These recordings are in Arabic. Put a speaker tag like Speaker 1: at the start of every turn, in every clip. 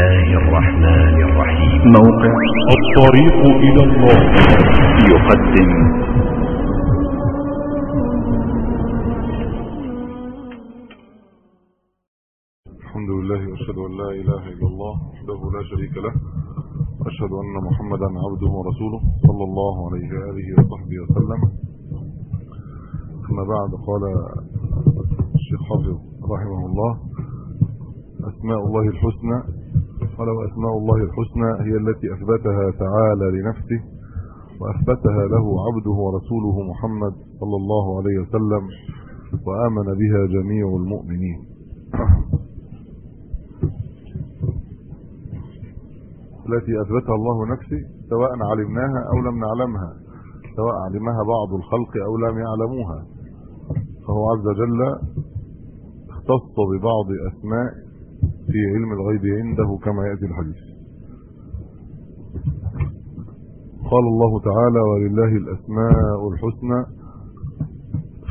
Speaker 1: الله الرحمن الرحيم موقع الطريق إلى الله يقدم الحمد لله أشهد أن لا إله إلا الله وحده لا شريك له أشهد أن محمدا عبده ورسوله صلى الله عليه وآله وصحبه وسلم أما بعد قال الشيخ حافظ رحمه الله أسماء الله الحسنى قال واسماء الله الحسنى هي التي اثبتها تعالى لنفسه واثبتها له عبده ورسوله محمد صلى الله عليه وسلم وامن بها جميع المؤمنين التي اثبتها الله نفسه سواء علمناها او لم نعلمها سواء علمها بعض الخلق او لم يعلموها فهو عز وجل اختص ببعض اسماء في علم الغيب عنده كما ياتي الحديث قال الله تعالى ولله الاسماء الحسنى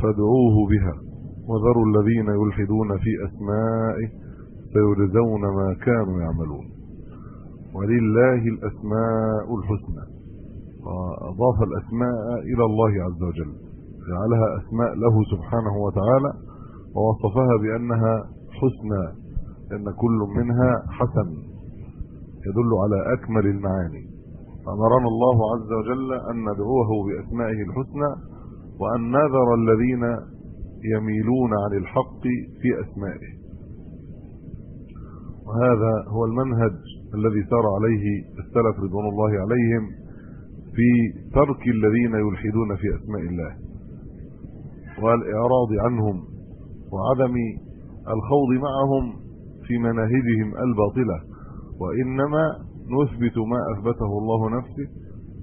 Speaker 1: فادعوه بها وذروا الذين يلحدون في اسمائه سيجزون ما كانوا يعملون ولله الاسماء الحسنى فاضاف الاسماء الى الله عز وجل جعلها اسماء له سبحانه وتعالى ووصفها بانها حسنى ان كل منها حسن يدل على اكمل المعاني فامرنا الله عز وجل ان ندعوه باسمائه الحسنى وان نذر الذين يميلون عن الحق في اسمائه وهذا هو المنهج الذي سار عليه السلف رضوان الله عليهم في ترك الذين يلحدون في اسماء الله والاعراض عنهم وعدم الخوض معهم في مناهجهم الباطله وانما نثبت ما اثبته الله نفسه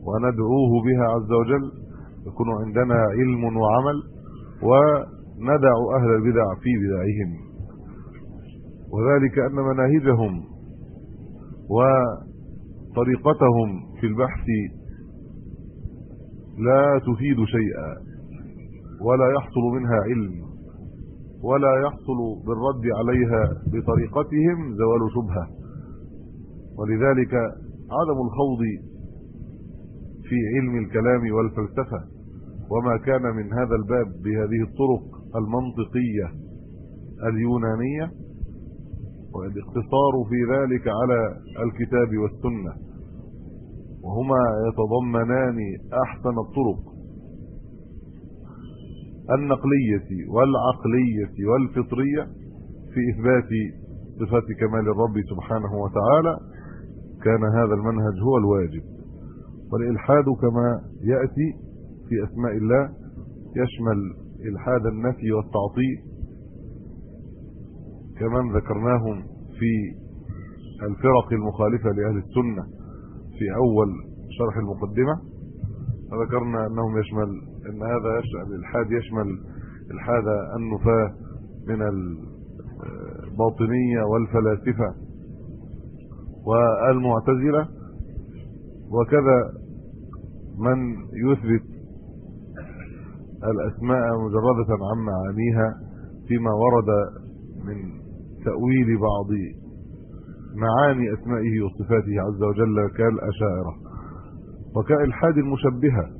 Speaker 1: وندعوه بها عز وجل يكون عندنا علم وعمل وندع اهل البدع في بدعهم وذلك ان مناهجهم وطريقتهم في البحث لا تفيد شيئا ولا يحصل منها علم ولا يحصل بالرد عليها بطريقتهم زوال شبهه ولذلك عدم الخوض في علم الكلام والفلسفه وما كان من هذا الباب بهذه الطرق المنطقيه اليونانيه والاقتصار في ذلك على الكتاب والسنه وهما يتضمنان احسن الطرق النقلية والعقلية والفطرية في إثبات صفات كمال الرب سبحانه وتعالى كان هذا المنهج هو الواجب والإلحاد كما يأتي في أسماء الله يشمل إلحاد النفي والتعطيل كمن ذكرناهم في الفرق المخالفة لأهل السنة في أول شرح المقدمة ذكرنا أنهم يشمل ان هذا يشمل الحاد يشمل الحاد النفاه من الباطنيه والفلاسفه والمعتزله وكذا من يثبت الاسماء مجرده عن معانيها فيما ورد من تاويل بعض معاني اسمائه وصفاته عز وجل كالاشاعره وكالحاد المشبهه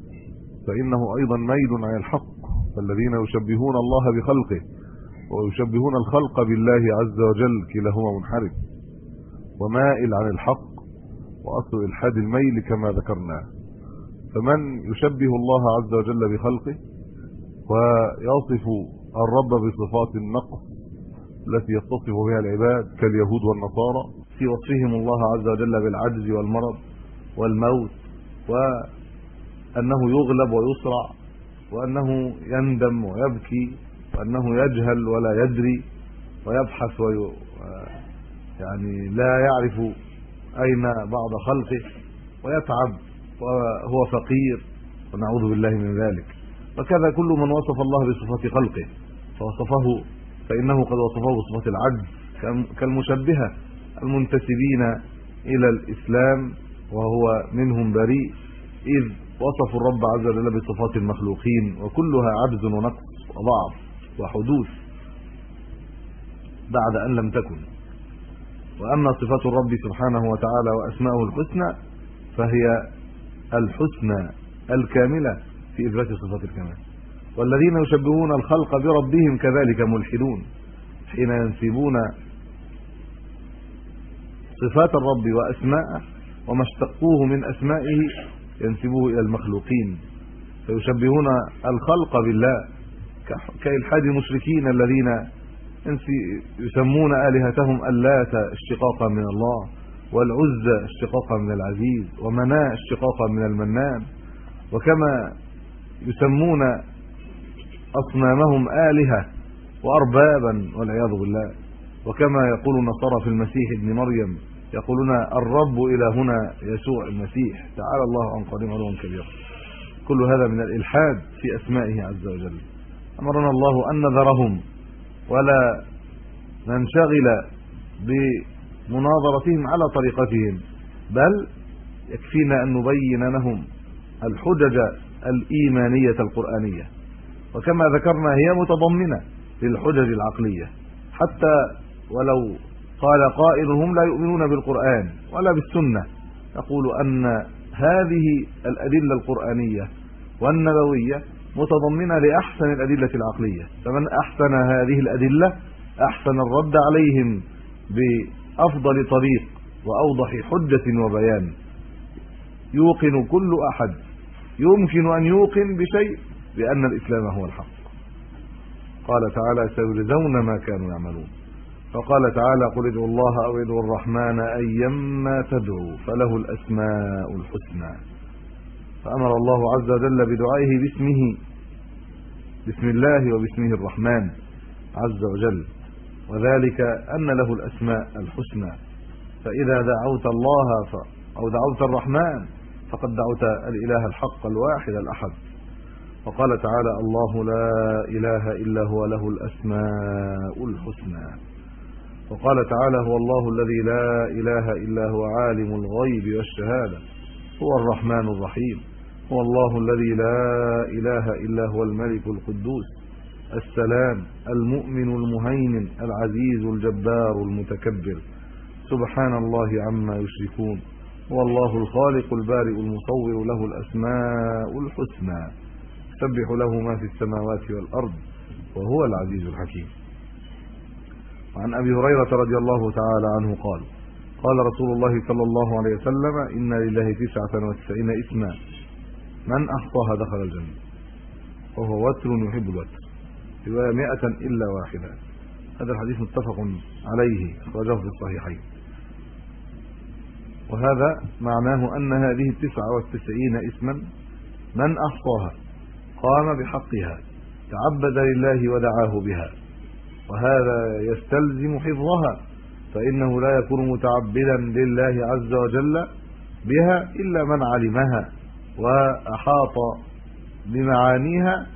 Speaker 1: فانه ايضا ميل عن الحق فالذين يشبهون الله بخلقه ويشبهون الخلق بالله عز وجل كلاهما منحرف ومائل عن الحق واصل الحاد الميل كما ذكرنا فمن يشبه الله عز وجل بخلقه ويصف الرب بصفات النقص التي يتصف بها العباد كاليهود والنصارى في وصفهم الله عز وجل بالعجز والمرض والموت و انه
Speaker 2: يغلب ويصرع وانه يندم ويبكي وانه يجهل ولا يدري ويبحث وي يعني لا يعرف اين بعض خلقه ويتعب وهو فقير ونعوذ بالله من ذلك وكذا كل من وصف الله بصفات خلقه فوصفه فانه قد وصفه بصفه العجز كالمشبهه المنتسبين الى الاسلام وهو منهم بريء اذ وصفوا الرب عز وجل بصفات المخلوقين وكلها عجز ونقص وضعف وحدوث بعد أن لم تكن وأما صفات الرب سبحانه وتعالى وأسماءه الحسنى فهي الحسنى الكاملة في إثبات صفات الكمال والذين يشبهون الخلق بربهم كذلك ملحدون حين ينسبون صفات الرب وأسماءه وما اشتقوه من أسمائه ينسبوه الى المخلوقين فيشبهون الخلق بالله كالحاد المشركين الذين يسمون الهتهم اللات اشتقاقا من الله والعزى اشتقاقا من العزيز ومناء اشتقاقا من المنان وكما يسمون اصنامهم الهه واربابا والعياذ بالله وكما يقول النصارى في المسيح ابن مريم يقولون الرب الى هنا يسوع المسيح تعالى الله عن قديم علوم كبيرا كل هذا من الالحاد في اسمائه عز وجل امرنا الله ان نذرهم ولا ننشغل بمناظرتهم على طريقتهم بل يكفينا ان نبين لهم الحجج الايمانيه القرانيه وكما ذكرنا هي متضمنه للحجج العقليه حتى ولو قال قائل هم لا يؤمنون بالقرآن ولا بالسنة يقول أن هذه الأدلة القرآنية والنبوية متضمنة لأحسن الأدلة العقلية فمن أحسن هذه الأدلة أحسن الرد عليهم بأفضل طريق وأوضح حجة وبيان يوقن كل أحد يمكن أن يوقن بشيء بأن الإسلام هو الحق قال تعالى سيرزون ما كانوا يعملون فقال تعالى قل ادعوا الله او ادعوا الرحمن ايما تدعوا فله الاسماء الحسنى فامر الله عز وجل بدعائه باسمه بسم الله وباسمه الرحمن عز وجل وذلك ان له الاسماء الحسنى فاذا دعوت الله ف او دعوت الرحمن فقد دعوت الاله الحق الواحد الاحد وقال تعالى الله لا اله الا هو له الاسماء الحسنى وقال تعالى هو الله الذي لا اله الا هو عالم الغيب والشهاده هو الرحمن الرحيم هو الله الذي لا اله الا هو الملك القدوس السلام المؤمن المهيمن العزيز الجبار المتكبر سبحان الله عما يشركون هو الله الخالق البارئ المصور له الاسماء الحسنى سبح له ما في السماوات والارض وهو العزيز الحكيم وعن ابي هريره رضي الله تعالى عنه قال قال رسول الله صلى الله عليه وسلم ان لله 99 اسما من احصاها دخل الجنه وهو وتر يحب الوتر روايه 100 الا واحده هذا الحديث متفق عليه اخرجه في الصحيحين وهذا معناه ان هذه 99 اسما من احصاها قام بحقها تعبد لله ودعاه بها وهذا يستلزم حفظها فانه لا يكون متعبدا لله عز وجل بها الا من علمها واحاط بمعانيها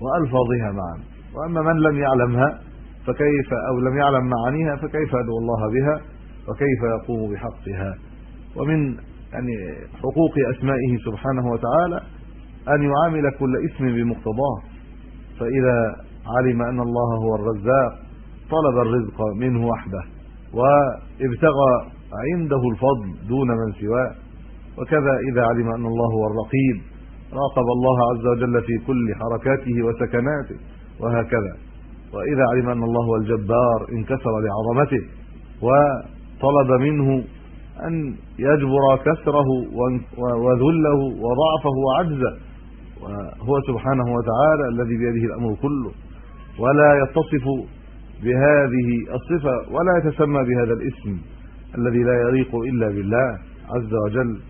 Speaker 2: والفاظها معا واما من لم يعلمها فكيف او لم يعلم معانيها فكيف ادعو الله بها وكيف يقوم بحقها ومن يعني حقوق اسمائه سبحانه وتعالى ان يعامل كل اسم بمقتضاه فاذا علم ان الله هو الرزاق طلب الرزق منه وحده وابتغى عنده الفضل دون من سواه وكذا اذا علم ان الله هو الرقيب راقب الله عز وجل في كل حركاته وسكناته وهكذا واذا علم ان الله هو الجبار انكسر لعظمته وطلب منه ان يجبر كسره وذله وضعفه وعجزه وهو سبحانه وتعالى الذي بيده الامر كله ولا يتصف بهذه الصفه ولا يتسمى بهذا الاسم الذي لا يليق الا بالله عز وجل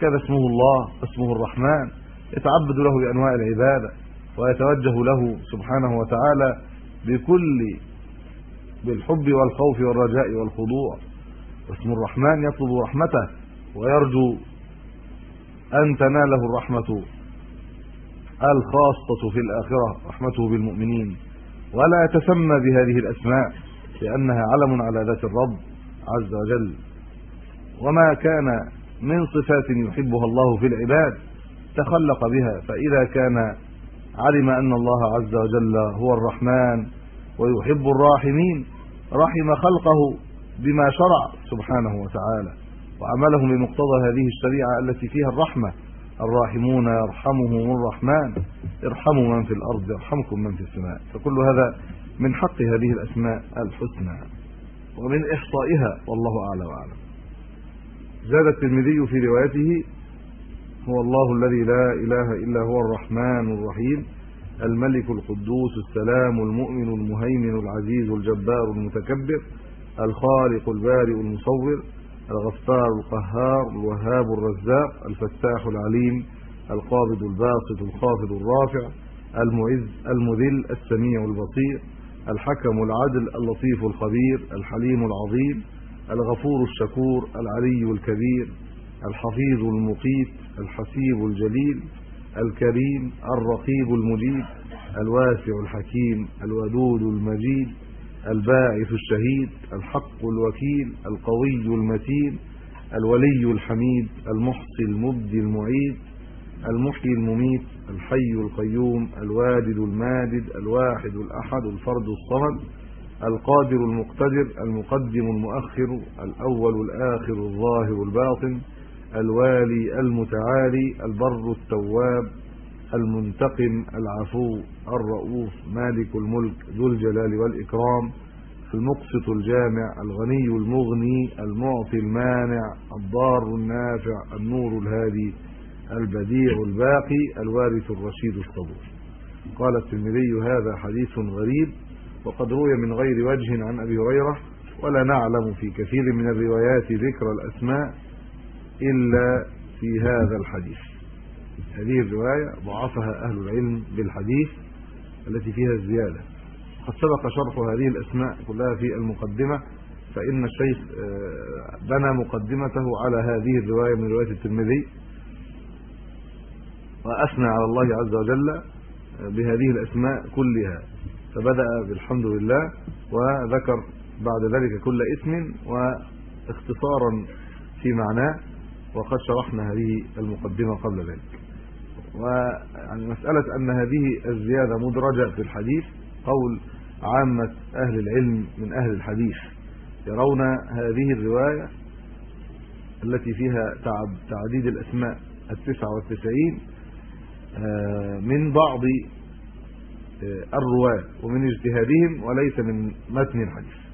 Speaker 2: كذا اسمه الله اسمه الرحمن يتعبد له بانواع العباده ويتوجه له سبحانه وتعالى بكل بالحب والخوف والرجاء والخضوع اسم الرحمن يطلب رحمته ويرجو ان تناله الرحمه الخاصه في الاخره رحمته بالمؤمنين ولا يتسمى بهذه الاسماء لانها علم على ذات الرب عز وجل وما كان من صفات يحبها الله في العباد تخلق بها فاذا كان علم ان الله عز وجل هو الرحمن ويحب الراحمين رحم خلقه بما شرع سبحانه وتعالى وعملهم بمقتضى هذه الشريعه التي فيها الرحمه الراحمون يرحمهم الرحمن ارحموا من في الارض يرحمكم من في السماء فكل هذا من حق هذه الاسماء الحسنى ومن احصائها والله اعلى واعلم زاد الترمذي في روايته هو الله الذي لا اله الا هو الرحمن الرحيم الملك القدوس السلام المؤمن المهيمن العزيز الجبار المتكبر الخالق البارئ المصور الغفار القهار الوهاب الرزاق الفتاح العليم القابض الباسط الخافض الرافع المعز المذل السميع البصير الحكم العدل اللطيف الخبير الحليم العظيم الغفور الشكور العلي الكبير الحفيظ المقيت الحسيب الجليل الكريم الرقيب المجيب الواسع الحكيم الودود المجيد الباعث الشهيد الحق الوكيل القوي المتين الولي الحميد المحصي المبدي المعيد المحيي المميت الحي القيوم الواجد الماجد الواحد الأحد الفرد الصمد القادر المقتدر المقدم المؤخر الأول الآخر الظاهر الباطن الوالي المتعالي البر التواب المنتقم العفو الرؤوف مالك الملك ذو الجلال والإكرام المقسط الجامع الغني المغني المعطي المانع الضار النافع النور الهادي البديع الباقي الوارث الرشيد الصبور قال الترمذي هذا حديث غريب وقد روي من غير وجه عن ابي هريره ولا نعلم في كثير من الروايات ذكر الاسماء الا في هذا الحديث هذه الروايه ضعفها اهل العلم بالحديث التي فيها الزياده قد سبق شرح هذه الاسماء كلها في المقدمه فان الشيخ آه، بنى مقدمته على هذه الروايه من روايه الترمذي واثنى على الله عز وجل آه، بهذه الاسماء كلها فبدا بالحمد لله وذكر بعد ذلك كل اسم واختصارا في معناه وقد شرحنا هذه المقدمه قبل ذلك ويعني مساله ان هذه الزياده مدرجه في الحديث قول عامه اهل العلم من اهل الحديث يرون هذه الروايه التي فيها تعديد الاسماء ال99 آه، من بعض آه، الرواه ومن اجتهادهم وليس من متن الحديث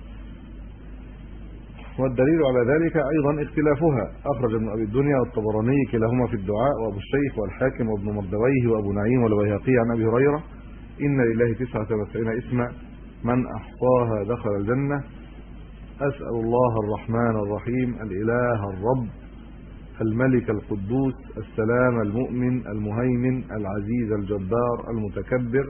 Speaker 2: والدليل على ذلك ايضا اختلافها اخرج ابن ابي الدنيا والطبراني كلاهما في الدعاء وابو الشيخ والحاكم وابن مردويه وابو نعيم والبيهقي عن ابي هريره ان لله 99 اسما من احصاها دخل الجنه اسال الله الرحمن الرحيم الاله الرب الملك القدوس السلام المؤمن المهيمن العزيز الجبار المتكبر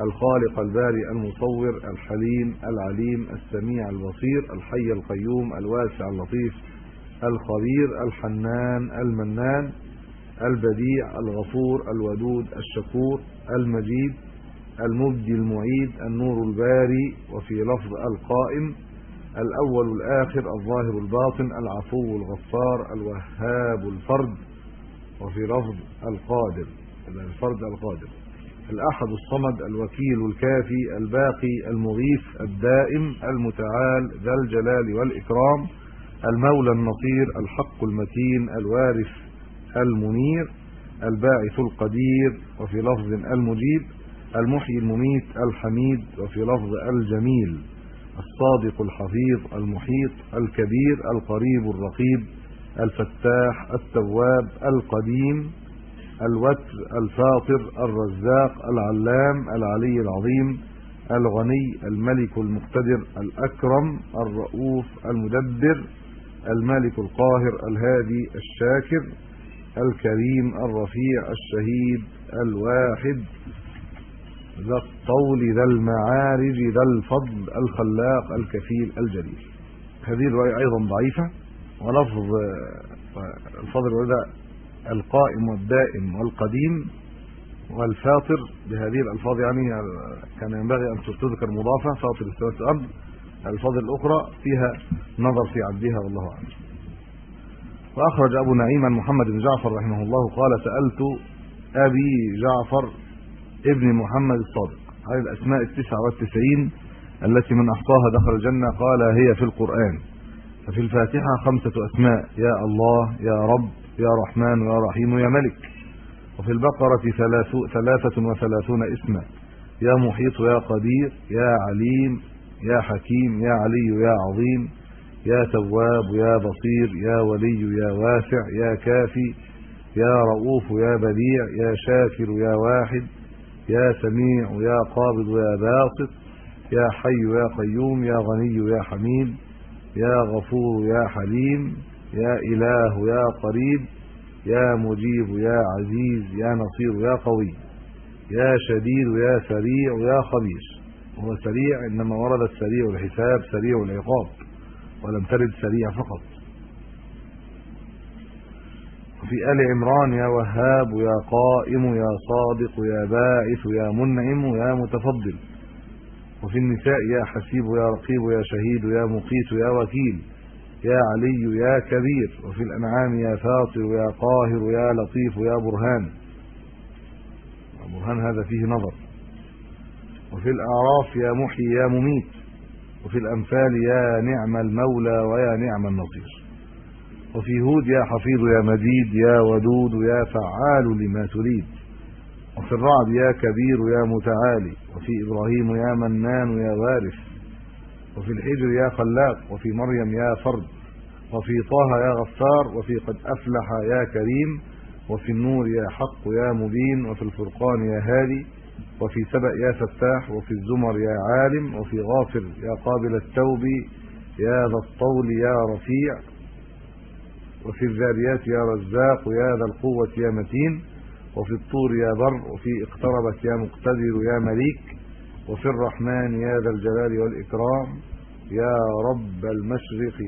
Speaker 2: الخالق البارئ المصور الحليم العليم السميع البصير الحي القيوم الواسع اللطيف الخبير الحنان المنان البديع الغفور الودود الشكور المجيد المبدي المعيد النور الباري وفي لفظ القائم الاول الاخر الظاهر الباطن العفو الغفار الوهاب الفرد وفي لفظ القادر الفرد القادر الأحد الصمد الوكيل الكافي الباقي المغيث الدائم المتعال ذا الجلال والإكرام المولى النصير الحق المتين الوارث المنير الباعث القدير وفي لفظ المجيب المحيي المميت الحميد وفي لفظ الجميل الصادق الحفيظ المحيط الكبير القريب الرقيب الفتاح التواب القديم الوتر الفاطر الرزاق العلام العلي العظيم الغني الملك المقتدر الأكرم الرؤوف المدبر المالك القاهر الهادي الشاكر الكريم الرفيع الشهيد الواحد ذا الطول ذا المعارج ذا الفضل الخلاق الكفيل الجليل هذه الرواية أيضا ضعيفة ولفظ آه، الفضل ده القائم والدائم والقديم والفاطر بهذه الالفاظ يعني كان ينبغي ان تذكر مضافه فاطر السماوات والارض الالفاظ الاخرى فيها نظر في عدها والله اعلم واخرج ابو نعيم عن محمد بن جعفر رحمه الله قال سالت ابي جعفر ابن محمد الصادق عن الاسماء التسعه والتسعين التي من احصاها دخل الجنه قال هي في القران ففي الفاتحه خمسه اسماء يا الله يا رب يا رحمن يا رحيم يا ملك وفي البقره ثلاثة وثلاثون اسما يا محيط يا قدير يا عليم يا حكيم يا علي يا عظيم يا تواب يا بصير يا ولي يا واسع يا كافي يا رؤوف يا بديع يا شاكر يا واحد يا سميع يا قابض يا باسط يا حي يا قيوم يا غني يا حميد يا غفور يا حليم يا إله يا قريب يا مجيب يا عزيز يا نصير يا قوي يا شديد يا سريع يا خبير هو سريع إنما ورد السريع الحساب سريع العقاب ولم ترد سريع فقط وفي آل عمران يا وهاب يا قائم يا صادق يا باعث يا منعم يا متفضل وفي النساء يا حسيب يا رقيب يا شهيد يا مقيت يا وكيل يا علي يا كبير وفي الانعام يا فاطر يا قاهر يا لطيف يا برهان برهان هذا فيه نظر وفي الاعراف يا محيي يا مميت وفي الانفال يا نعم المولى ويا نعم النصير وفي هود يا حفيظ يا مجيد يا ودود يا فعال لما تريد وفي الرعد يا كبير يا متعالي وفي ابراهيم يا منان يا وارث وفي الحجر يا خلاق وفي مريم يا فرد وفي طه يا غفار وفي قد افلح يا كريم وفي النور يا حق يا مبين وفي الفرقان يا هادي وفي سبأ يا فتاح وفي الزمر يا عالم وفي غافر يا قابل التوب يا ذا الطول يا رفيع وفي الذاريات يا رزاق ويا ذا القوة يا متين وفي الطور يا بر وفي اقتربت يا مقتدر يا مليك وفي الرحمن يا ذا الجلال والإكرام يا رب المشرق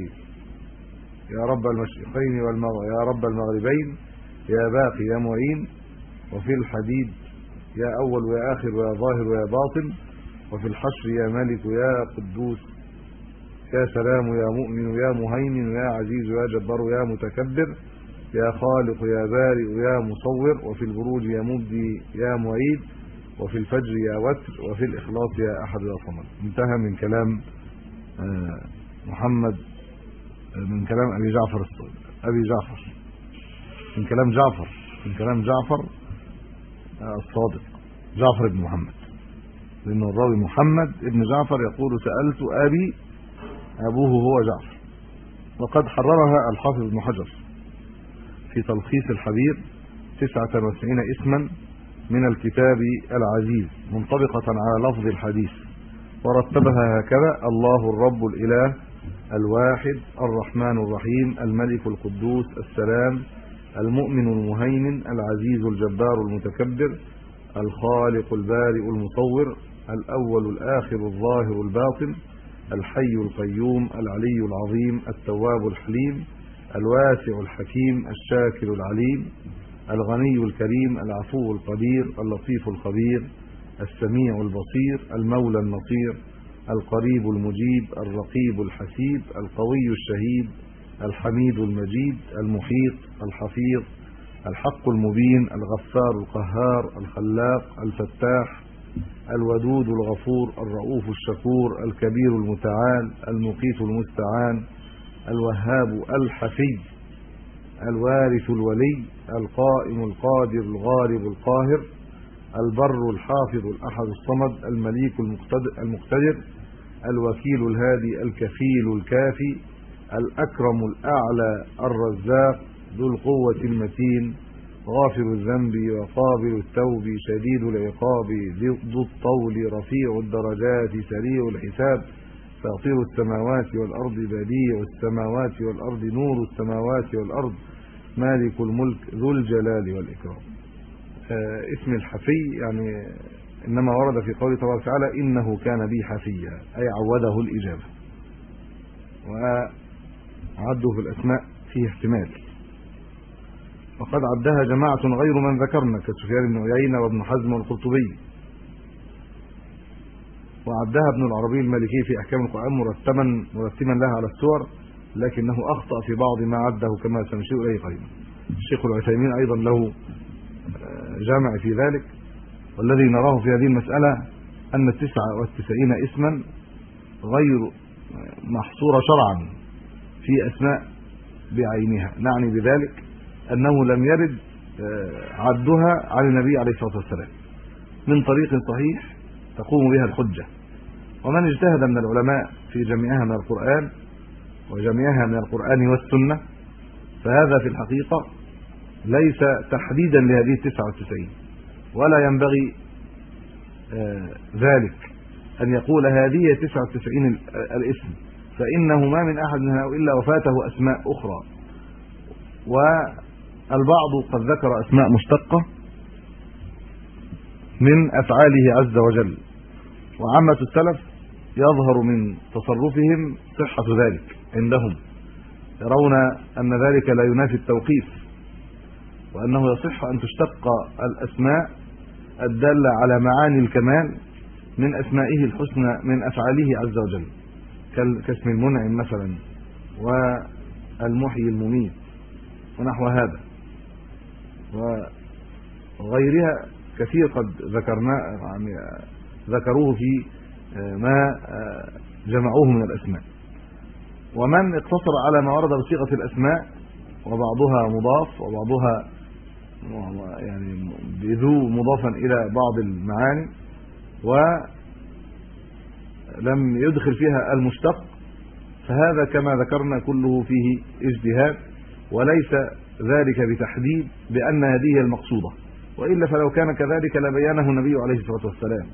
Speaker 2: يا رب المشرقين والمغرب يا رب المغربين يا باقي يا معين وفي الحديد يا أول ويا آخر ويا ظاهر ويا باطن وفي الحشر يا ملك يا قدوس يا سلام يا مؤمن يا مهيمن يا عزيز يا جبار يا متكبر يا خالق يا بارئ يا مصور وفي البروج يا مبدي يا معيد وفي الفجر يا وتر وفي الاخلاص يا احد يا صمد انتهى من كلام آه، محمد آه، من كلام ابي جعفر الصادق ابي جعفر من كلام جعفر من كلام جعفر آه، الصادق جعفر بن محمد لأن الراوي محمد ابن جعفر يقول سألت أبي أبوه هو جعفر وقد حررها الحافظ ابن حجر في تلخيص الحبيب 99 اسما من الكتاب العزيز منطبقه على لفظ الحديث ورتبها هكذا الله الرب الاله الواحد الرحمن الرحيم الملك القدوس السلام المؤمن المهيمن العزيز الجبار المتكبر الخالق البارئ المصور الاول الاخر الظاهر الباطن الحي القيوم العلي العظيم التواب الحليم الواسع الحكيم الشاكر العليم الغني الكريم العفو القدير اللطيف الخبير السميع البصير المولى النصير القريب المجيب الرقيب الحسيب القوي الشهيد الحميد المجيد المحيط الحفيظ الحق المبين الغفار القهار الخلاق الفتاح الودود الغفور الرؤوف الشكور الكبير المتعال المقيت المستعان الوهاب الحفي الوارث الولي القائم القادر الغالب القاهر البر الحافظ الأحد الصمد المليك المقتدر الوكيل الهادي الكفيل الكافي الأكرم الأعلى الرزاق ذو القوة المتين غافر الذنب وقابل التوب شديد العقاب ذو الطول رفيع الدرجات سريع الحساب فاطر السماوات والأرض بديع السماوات والأرض نور السماوات والأرض مالك الملك ذو الجلال والإكرام آه، اسم الحفي يعني انما ورد في قوله تبارك وتعالى انه كان بي حفيا اي عوده الاجابه وعده في الاسماء فيه احتمال وقد عدها جماعه غير من ذكرنا كسفيان بن عيينه وابن حزم والقرطبي وعدها ابن العربي المالكي في احكام القران مرتبا مرتبا لها على السور لكنه اخطا في بعض ما عده كما سنشير اليه قريبا الشيخ العثيمين ايضا له آه، جامع في ذلك والذي نراه في هذه المساله ان التسعة والتسعين اسما غير محصوره شرعا في اسماء بعينها نعني بذلك انه لم يرد آه، عدها عن النبي عليه الصلاه والسلام من طريق صحيح تقوم بها الحجه ومن اجتهد من العلماء في جميعها من القران وجميعها من القرآن والسنة فهذا في الحقيقة ليس تحديدا لهذه 99 ولا ينبغي آه، ذلك أن يقول هذه 99 الاسم فإنه ما من أحد منها إلا وفاته أسماء أخرى والبعض قد ذكر أسماء مشتقة من أفعاله عز وجل وعامة السلف يظهر من تصرفهم صحة ذلك عندهم يرون ان ذلك لا ينافي التوقيف وانه يصح ان تشتق الاسماء الداله على معاني الكمال من اسمائه الحسنى من افعاله عز وجل كاسم المنعم مثلا والمحيي المميت ونحو هذا وغيرها كثير قد ذكرنا يعني ذكروه في آه، ما آه، جمعوه من الاسماء ومن اقتصر على ما ورد بصيغه الاسماء وبعضها مضاف وبعضها يعني بذو مضافا الى بعض المعاني ولم يدخل فيها المشتق فهذا كما ذكرنا كله فيه اجتهاد وليس ذلك بتحديد بان هذه المقصوده والا فلو كان كذلك لبيانه النبي عليه الصلاه والسلام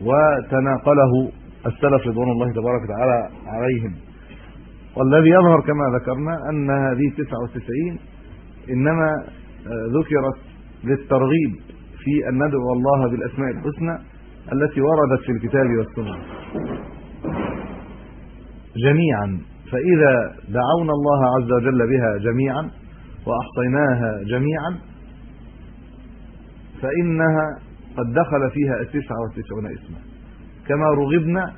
Speaker 2: وتناقله السلف رضوان الله تبارك وتعالى عليهم والذي يظهر كما ذكرنا ان هذه 99 انما آه، ذكرت للترغيب في ان ندعو الله بالاسماء الحسنى التي وردت في الكتاب والسنه جميعا فاذا دعونا الله عز وجل بها جميعا واحصيناها جميعا فانها قد دخل فيها التسعة والتسعون اسما كما رغبنا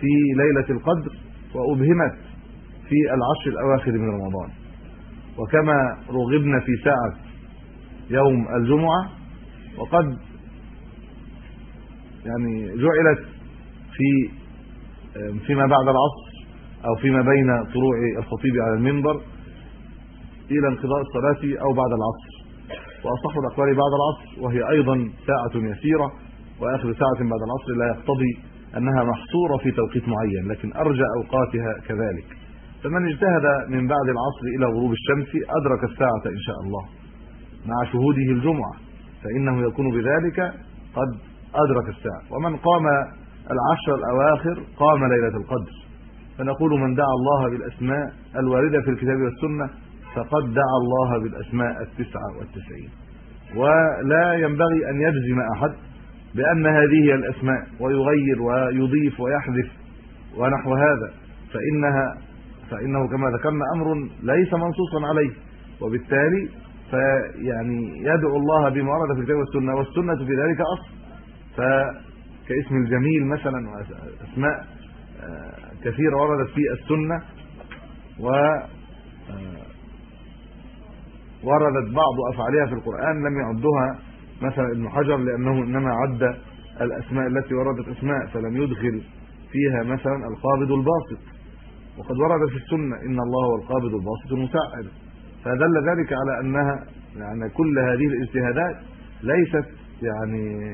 Speaker 2: في ليله القدر وابهمت في العشر الاواخر من رمضان وكما رغبنا في ساعه يوم الجمعه وقد يعني جعلت في فيما بعد العصر او فيما بين طلوع الخطيب على المنبر الى انقضاء الصلاه او بعد العصر واصح الاقوال بعد العصر وهي ايضا ساعه يسيره واخر ساعه بعد العصر لا يقتضي انها محصوره في توقيت معين لكن ارجى اوقاتها كذلك فمن اجتهد من بعد العصر الى غروب الشمس ادرك الساعه ان شاء الله مع شهوده الجمعه فانه يكون بذلك قد ادرك الساعه ومن قام العشر الاواخر قام ليله القدر فنقول من دعا الله بالاسماء الوارده في الكتاب والسنه فقد دعا الله بالاسماء التسعه والتسعين ولا ينبغي ان يجزم احد بان هذه الاسماء ويغير ويضيف ويحذف ونحو هذا فانها فانه كما ذكرنا امر ليس منصوصا عليه وبالتالي فيعني يدعو الله بما ورد في الكتاب والسنه والسنه في ذلك اصل فكاسم الجميل مثلا واسماء آه، كثيره وردت في السنه و آه، وردت بعض افعالها في القران لم يعدها مثلا ابن حجر لانه انما عد الاسماء التي وردت اسماء فلم يدخل فيها مثلا القابض الباسط وقد ورد في السنه ان الله هو القابض الباسط المسعر فدل ذلك على انها يعني كل هذه الاجتهادات ليست يعني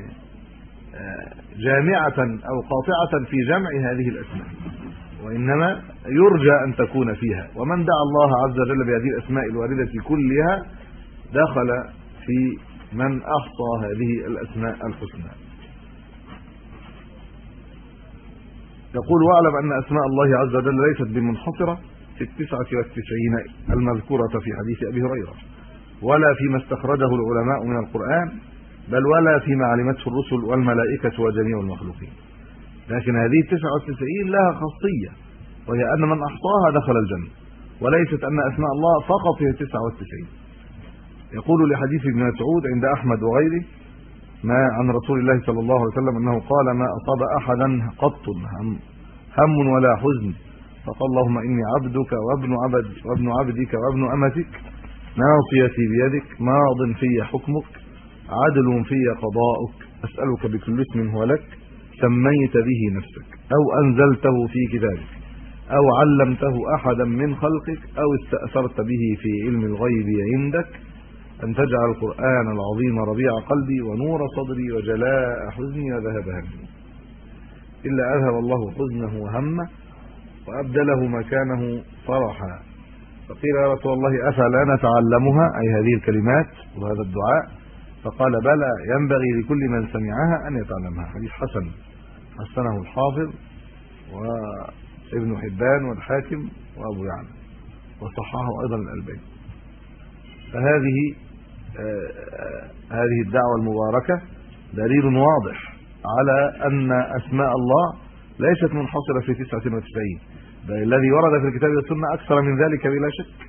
Speaker 2: آه، جامعه او قاطعه في جمع هذه الاسماء وانما يرجى ان تكون فيها ومن دعا الله عز وجل بهذه الاسماء الوارده كلها دخل في من احصى هذه الاسماء الحسنى يقول واعلم ان اسماء الله عز وجل ليست بمنحصره في التسعة 99 المذكورة في حديث أبي هريرة ولا فيما استخرجه العلماء من القرآن بل ولا فيما علمته الرسل والملائكة وجميع المخلوقين لكن هذه ال 99 لها خاصية وهي أن من أحصاها دخل الجنة وليست أن أسماء الله فقط هي 99 يقول لحديث ابن مسعود عند أحمد وغيره ما عن رسول الله صلى الله عليه وسلم انه قال ما اصاب احدا قط هم, هم ولا حزن فقال اللهم اني عبدك وابن عبد وابن عبدك وابن امتك ناصيتي بيدك ماض في حكمك عدل في قضاؤك اسالك بكل اسم هو لك سميت به نفسك او انزلته في كتابك او علمته احدا من خلقك او استاثرت به في علم الغيب عندك أن تجعل القرآن العظيم ربيع قلبي ونور صدري وجلاء حزني وذهب همي إلا أذهب الله حزنه وهمه وأبدله مكانه فرحا فقيل يا رسول الله أفلا نتعلمها أي هذه الكلمات وهذا الدعاء فقال بلى ينبغي لكل من سمعها أن يتعلمها حديث حسن حسنه الحافظ وابن حبان والحاكم وأبو يعلى وصححه أيضا الألباني فهذه آه، هذه الدعوه المباركه دليل واضح على ان اسماء الله ليست منحصره في 99 بل الذي ورد في الكتاب والسنه اكثر من ذلك بلا شك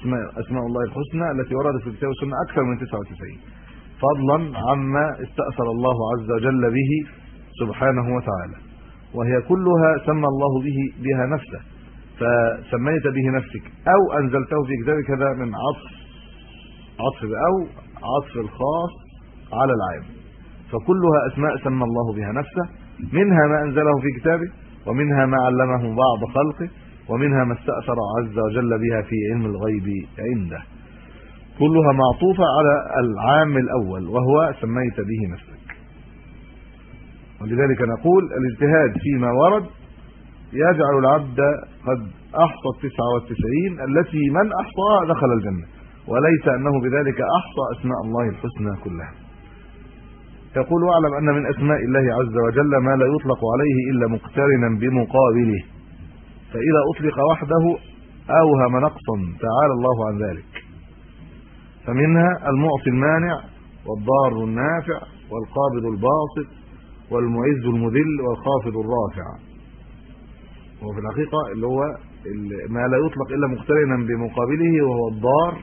Speaker 2: اسماء اسماء الله الحسنى التي وردت في الكتاب والسنه اكثر من 99 فضلا عما استأثر الله عز وجل به سبحانه وتعالى وهي كلها سمى الله به بها نفسه فسميت به نفسك او انزلته في كتابك هذا من عطف عطف او عطف الخاص على العام فكلها اسماء سمى الله بها نفسه منها ما انزله في كتابه ومنها ما علمه بعض خلقه ومنها ما استأثر عز وجل بها في علم الغيب عنده كلها معطوفه على العام الاول وهو سميت به نفسك ولذلك نقول الاجتهاد فيما ورد يجعل العبد قد احصى 99 التي من احصاها دخل الجنه وليس انه بذلك احصى اسماء الله الحسنى كلها يقول واعلم ان من اسماء الله عز وجل ما لا يطلق عليه الا مقترنا بمقابله فاذا اطلق وحده اوهم نقصا تعالى الله عن ذلك فمنها المعطي المانع والضار النافع والقابض الباسط والمعز المذل والخافض الرافع وفي الحقيقه اللي هو ما لا يطلق الا مقترنا بمقابله وهو الضار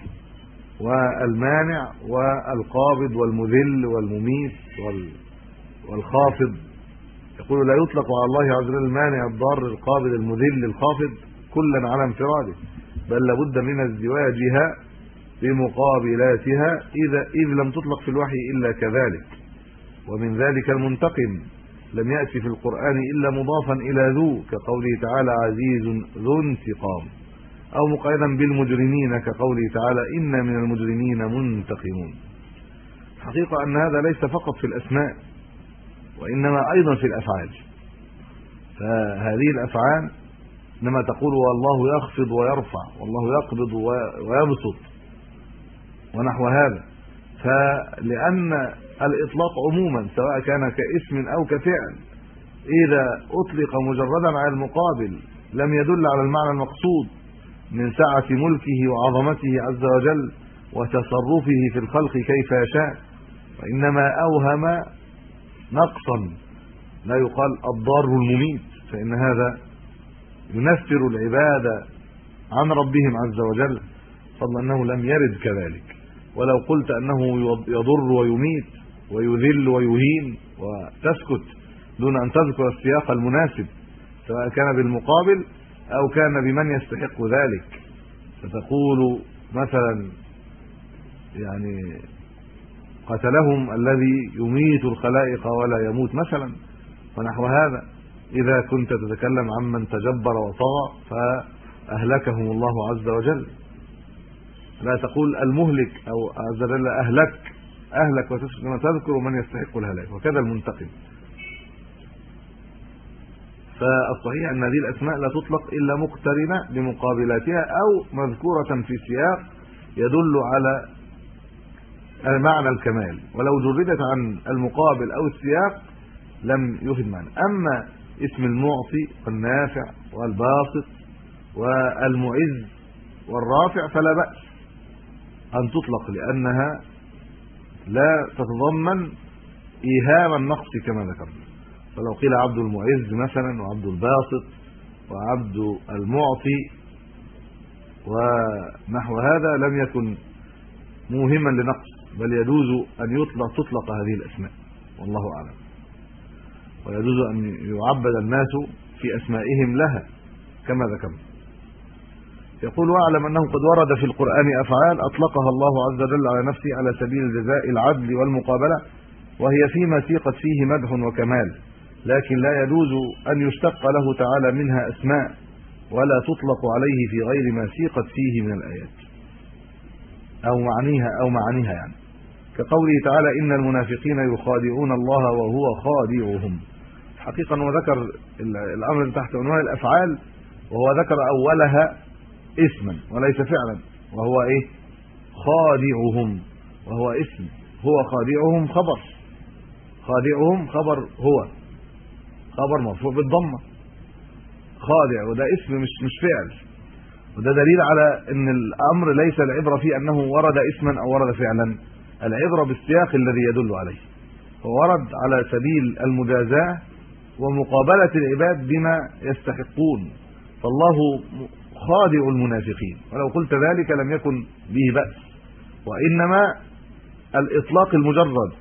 Speaker 2: والمانع والقابض والمذل والمميت والخافض يقول لا يطلق على الله عز وجل المانع الضار القابض المذل الخافض كلا على انفراده بل لابد من ازدواجها بمقابلاتها اذا اذ لم تطلق في الوحي الا كذلك ومن ذلك المنتقم لم ياتي في القران الا مضافا الى ذو كقوله تعالى عزيز ذو انتقام او مقيدا بالمجرمين كقوله تعالى ان من المجرمين منتقمون حقيقه ان هذا ليس فقط في الاسماء وانما ايضا في الافعال فهذه الافعال انما تقول والله يخفض ويرفع والله يقبض ويبسط ونحو هذا فلان الاطلاق عموما سواء كان كاسم او كفعل اذا اطلق مجردا على المقابل لم يدل على المعنى المقصود من سعه ملكه وعظمته عز وجل وتصرفه في الخلق كيف يشاء وانما اوهم نقصا لا يقال الضار المميت فان هذا ينفر العباد عن ربهم عز وجل فضلا انه لم يرد كذلك ولو قلت انه يضر ويميت ويذل ويهين وتسكت دون ان تذكر السياق المناسب سواء كان بالمقابل او كان بمن يستحق ذلك فتقول مثلا يعني قتلهم الذي يميت الخلائق ولا يموت مثلا ونحو هذا اذا كنت تتكلم عمن تجبر وطغى فاهلكهم الله عز وجل لا تقول المهلك او عز وجل اهلك اهلك وتذكر من يستحق الهلاك وكذا المنتقم فالصحيح ان هذه الاسماء لا تطلق الا مقترنه بمقابلاتها او مذكوره في سياق يدل على معنى الكمال ولو جردت عن المقابل او السياق لم يفد معنى اما اسم المعطي والنافع والباسط والمعز والرافع فلا باس ان تطلق لانها لا تتضمن ايهام النقص كما ذكرنا فلو قيل عبد المعز مثلا وعبد الباسط وعبد المعطي ونحو هذا لم يكن موهما لنقص بل يجوز ان يطلق تطلق هذه الاسماء والله اعلم ويجوز ان يعبد الناس في اسمائهم لها كما ذكرنا يقول واعلم انه قد ورد في القران افعال اطلقها الله عز وجل على نفسه على سبيل الجزاء العدل والمقابله وهي فيما سيقت فيه مدح وكمال لكن لا يجوز ان يشتق له تعالى منها اسماء ولا تطلق عليه في غير ما سيقت فيه من الايات او معنيها او معانيها يعني كقوله تعالى ان المنافقين يخادعون الله وهو خادعهم حقيقه هو ذكر الامر تحت عنوان الافعال وهو ذكر اولها اسما وليس فعلا وهو ايه خادعهم وهو اسم هو خادعهم خبر خادعهم خبر هو خبر مرفوع بالضمه خادع وده اسم مش مش فعل وده دليل على ان الامر ليس العبره فيه انه ورد اسما او ورد فعلا العبره بالسياق الذي يدل عليه ورد على سبيل المجازاه ومقابله العباد بما يستحقون فالله خادع المنافقين ولو قلت ذلك لم يكن به باس وانما الاطلاق المجرد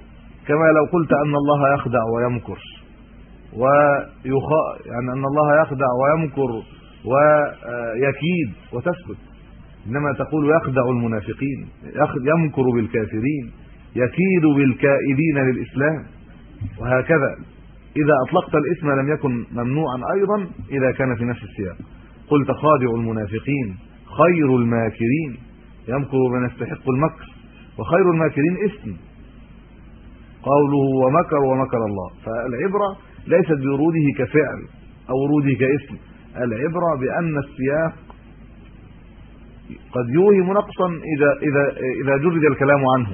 Speaker 2: كما لو قلت ان الله يخدع ويمكر ويخ يعني ان الله يخدع ويمكر ويكيد وتسكت انما تقول يخدع المنافقين يمكر بالكافرين يكيد بالكائدين للاسلام وهكذا اذا اطلقت الاسم لم يكن ممنوعا ايضا اذا كان في نفس السياق قلت خادع المنافقين خير الماكرين يمكر من يستحق المكر وخير الماكرين اسم قوله ومكر ومكر الله فالعبره ليست بوروده كفعل او وروده كاسم العبره بان السياق قد يوهم نقصا اذا اذا اذا جرد الكلام عنه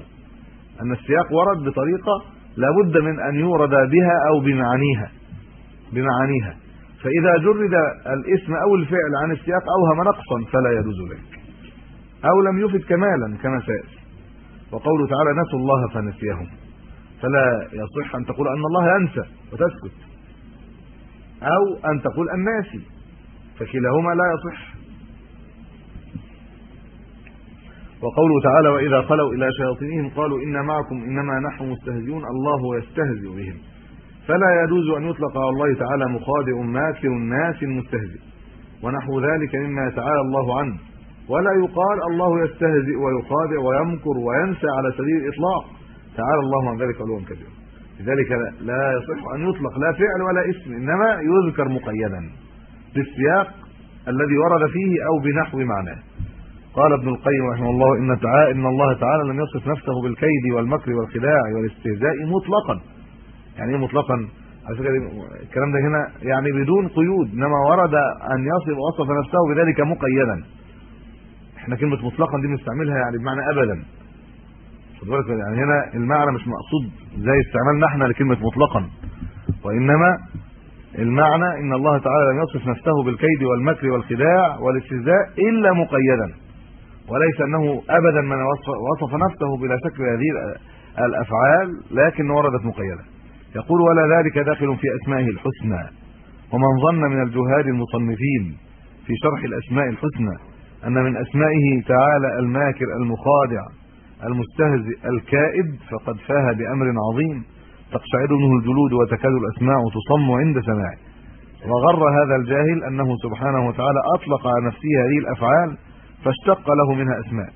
Speaker 2: ان السياق ورد بطريقه لابد من ان يورد بها او بمعانيها بمعانيها فاذا جرد الاسم او الفعل عن السياق اوهم نقصا فلا يجوز ذلك او لم يفد كمالا كما سياتي وقوله تعالى نسوا الله فنسيهم فلا يصح ان تقول ان الله انسى وتسكت او ان تقول ناسي فكلاهما لا يصح وقوله تعالى واذا خلوا الى شياطينهم قالوا ان معكم انما نحن مستهزئون الله يستهزئ بهم فلا يجوز ان يطلق على الله تعالى مخادع ماكر ناس مستهزئ ونحو ذلك مما تعالى الله عنه ولا يقال الله يستهزئ ويخادع ويمكر وينسى على سبيل الاطلاق تعالى الله عن ذلك علوا كبيرا لذلك لا يصح ان يطلق لا فعل ولا اسم انما يذكر مقيدا بالسياق الذي ورد فيه او بنحو معناه قال ابن القيم رحمه الله ان تعالى ان الله تعالى لم يصف نفسه بالكيد والمكر والخداع والاستهزاء مطلقا يعني ايه مطلقا على فكره الكلام ده هنا يعني بدون قيود انما ورد ان يصف وصف نفسه بذلك مقيدا احنا كلمه مطلقا دي بنستعملها يعني بمعنى ابدا خد بالك يعني هنا المعنى مش مقصود زي استعمالنا احنا لكلمه مطلقا وانما المعنى ان الله تعالى لم يصف نفسه بالكيد والمكر والخداع والاستهزاء الا مقيدا وليس انه ابدا من وصف نفسه بلا شك هذه الافعال لكن وردت مقيده يقول ولا ذلك داخل في اسمائه الحسنى ومن ظن من الجهاد المصنفين في شرح الاسماء الحسنى ان من اسمائه تعالى الماكر المخادع المستهزئ الكائد فقد فاه بامر عظيم تقشعر منه الجلود وتكاد الاسماع تصم عند سماعه وغر هذا الجاهل انه سبحانه وتعالى اطلق على نفسه هذه الافعال فاشتق له منها اسماء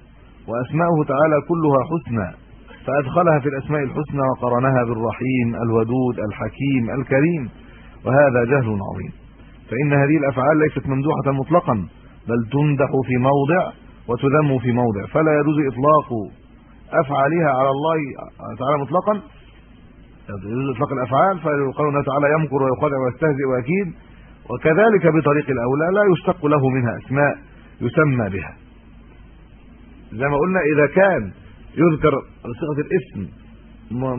Speaker 2: وأسماءه تعالى كلها حسنى فادخلها في الاسماء الحسنى وقرنها بالرحيم الودود الحكيم الكريم وهذا جهل عظيم فان هذه الافعال ليست ممدوحه مطلقا بل تمدح في موضع وتذم في موضع فلا يجوز اطلاق افعالها على الله تعالى مطلقا يجوز اطلاق الافعال فيقال الله تعالى يمكر ويخدع ويستهزئ ويكيد وكذلك بطريق الاولى لا يشتق له منها اسماء يسمى بها زي ما قلنا اذا كان يذكر صيغه الاسم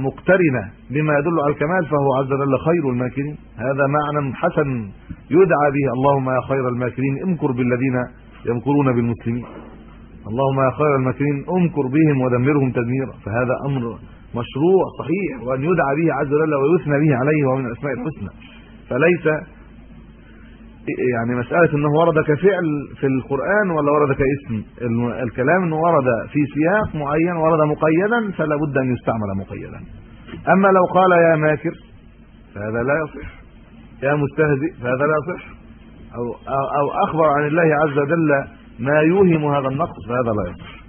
Speaker 2: مقترنه بما يدل على الكمال فهو عز وجل خير الماكرين هذا معنى حسن يدعى به اللهم يا خير الماكرين امكر بالذين يمكرون بالمسلمين اللهم يا خير الماكرين امكر بهم ودمرهم تدميرا فهذا امر مشروع صحيح وان يدعى به عز وجل ويثنى به عليه ومن الاسماء الحسنى فليس يعني مساله انه ورد كفعل في القران ولا ورد كاسم الكلام انه ورد في سياق معين ورد مقيدا فلا بد ان يستعمل مقيدا اما لو قال يا ماكر فهذا لا يصح يا مستهزئ فهذا لا يصح او, أو اخبر عن الله عز وجل ما يوهم هذا النقص فهذا لا يصح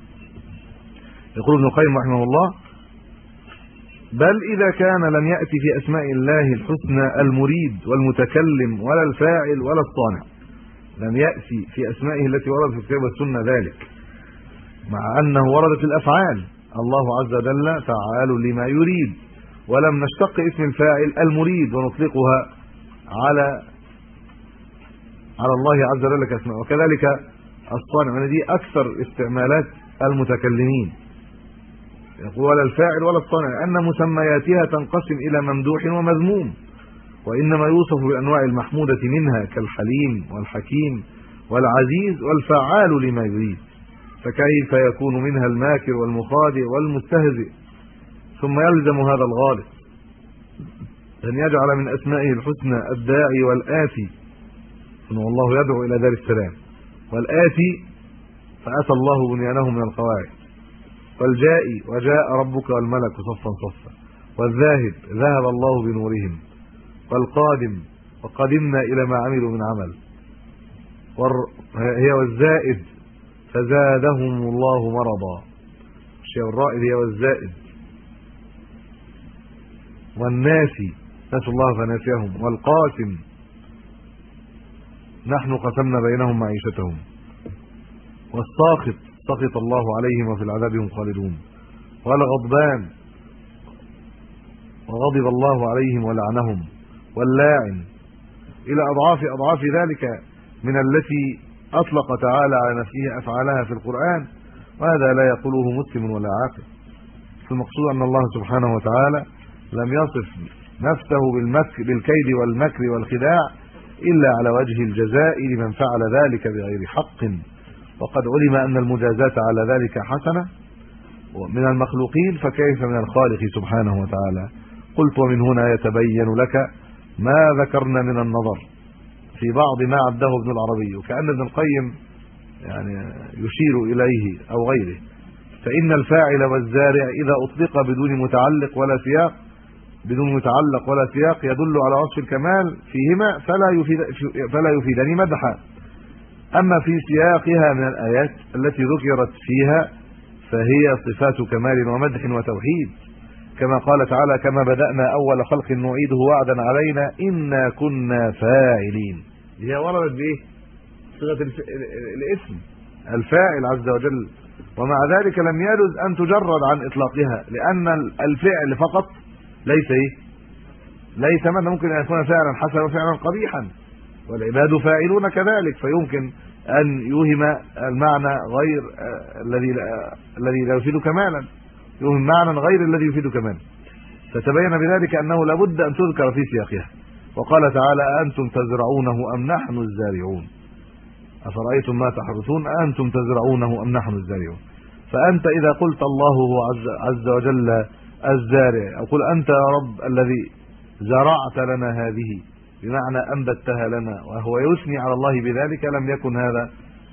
Speaker 2: يقول ابن القيم رحمه الله بل اذا كان لم ياتي في اسماء الله الحسنى المريد والمتكلم ولا الفاعل ولا الصانع لم ياتي في اسمائه التي وردت في الكتاب والسنه ذلك مع انه وردت الافعال الله عز وجل فعال لما يريد ولم نشتق اسم الفاعل المريد ونطلقها على على الله عز وجل كاسماء وكذلك الصانع لان دي اكثر استعمالات المتكلمين يقول ولا الفاعل ولا الصانع ان مسمياتها تنقسم الى ممدوح ومذموم وانما يوصف بانواع المحموده منها كالحليم والحكيم والعزيز والفعال لما يريد فكيف يكون منها الماكر والمخادع والمستهزئ ثم يلزم هذا الغالط ان يجعل من اسمائه الحسنى الداعي والآتي والله يدعو الى دار السلام والآتي فأتى الله بنيانهم من القواعد والجائي وجاء ربك والملك صفا صفا والذاهب ذهب الله بنورهم والقادم وقدمنا إلى ما عملوا من عمل هي والزائد فزادهم الله مرضا الشيء الرائد هي والزائد والناسي نسوا الله فناسيهم والقاسم نحن قسمنا بينهم معيشتهم والساخط سخط الله عليهم وفي العذاب هم خالدون قال غضبان وغضب الله عليهم ولعنهم واللاعن الى اضعاف اضعاف ذلك من التي اطلق تعالى على نفسه افعالها في القران وهذا لا يقوله مسلم ولا عاقل فالمقصود ان الله سبحانه وتعالى لم يصف نفسه بالمكر بالكيد والمكر والخداع الا على وجه الجزاء لمن فعل ذلك بغير حق وقد علم ان المجازاه على ذلك حسنه ومن المخلوقين فكيف من الخالق سبحانه وتعالى قلت ومن هنا يتبين لك ما ذكرنا من النظر في بعض ما عده ابن العربي وكان ابن القيم يعني يشير اليه او غيره فان الفاعل والزارع اذا اطلق بدون متعلق ولا سياق بدون متعلق ولا سياق يدل على وصف الكمال فيهما فلا يفيد فلا يفيدني مدحا اما في سياقها من الايات التي ذكرت فيها فهي صفات كمال ومدح وتوحيد كما قال تعالى كما بدانا اول خلق نعيده وعدا علينا انا كنا فاعلين هي وردت بايه صيغه الاسم الفاعل عز وجل ومع ذلك لم يجوز ان تجرد عن اطلاقها لان الفعل فقط ليس ايه ليس ما ممكن ان يكون فعلا حسنا وفعلا قبيحا والعباد فاعلون كذلك فيمكن ان يوهم المعنى غير آه، الذي آه، الذي لا يفيد كمالا يوهم معنى غير الذي يفيد كمالا فتبين بذلك انه لابد ان تذكر في سياقها وقال تعالى انتم تزرعونه ام نحن الزارعون افرايتم ما تحرثون انتم تزرعونه ام نحن الزارعون فانت اذا قلت الله عز, عز وجل الزارع أقول أنت يا رب الذي زرعت لنا هذه بمعنى أنبتها لنا وهو يثني على الله بذلك لم يكن هذا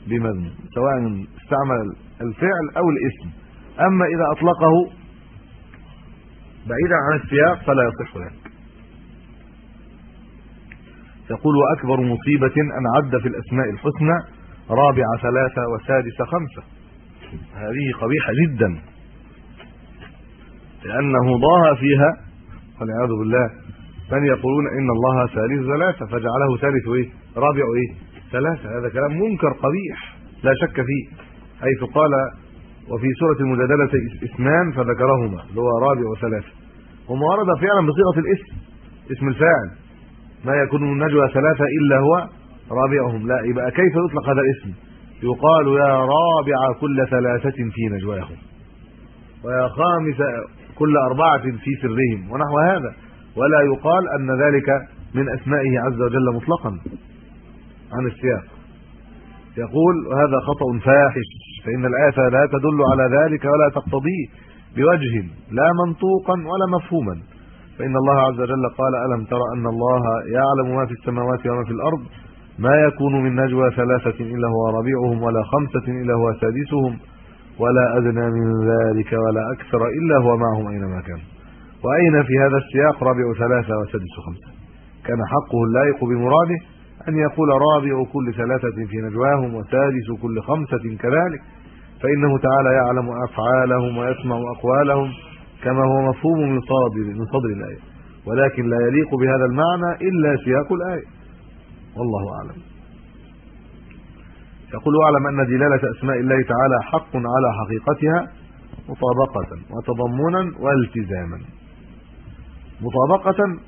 Speaker 2: بمذموم سواء استعمل الفعل أو الاسم أما إذا أطلقه بعيدا عن السياق فلا يصح ذلك يقول واكبر مصيبه ان عد في الاسماء الحسنى رابعه ثلاثه وسادسه خمسه هذه قبيحه جدا لانه ضاها فيها والعياذ بالله من يقولون ان الله ثالث ثلاثه فجعله ثالث ايه رابع ايه ثلاثه هذا كلام منكر قبيح لا شك فيه حيث قال وفي سوره المجادله اثنان فذكرهما اللي هو رابع وثلاثه وما ورد فعلا بصيغه الاسم اسم الفاعل ما يكون النجوى ثلاثه الا هو رابعهم لا يبقى كيف يطلق هذا الاسم يقال يا رابع كل ثلاثه في نجواهم ويا خامس كل اربعه في سرهم ونحو هذا ولا يقال ان ذلك من اسمائه عز وجل مطلقا عن السياق يقول هذا خطا فاحش فان الايه لا تدل على ذلك ولا تقتضيه بوجه لا منطوقا ولا مفهوما فان الله عز وجل قال الم ترى ان الله يعلم ما في السماوات وما في الارض ما يكون من نجوى ثلاثه الا هو ربيعهم ولا خمسه الا هو سادسهم ولا ادنى من ذلك ولا اكثر الا هو معهم اينما كان واين في هذا السياق رابع ثلاثه وسادس خمسه كان حقه اللائق بمراده ان يقول رابع كل ثلاثه في نجواهم وسادس كل خمسه كذلك فانه تعالى يعلم افعالهم ويسمع اقوالهم كما هو مفهوم من صدر من صدر الايه ولكن لا يليق بهذا المعنى الا سياق الايه والله اعلم يقول اعلم ان دلاله اسماء الله تعالى حق على حقيقتها مطابقه وتضمنا والتزاما مطابقه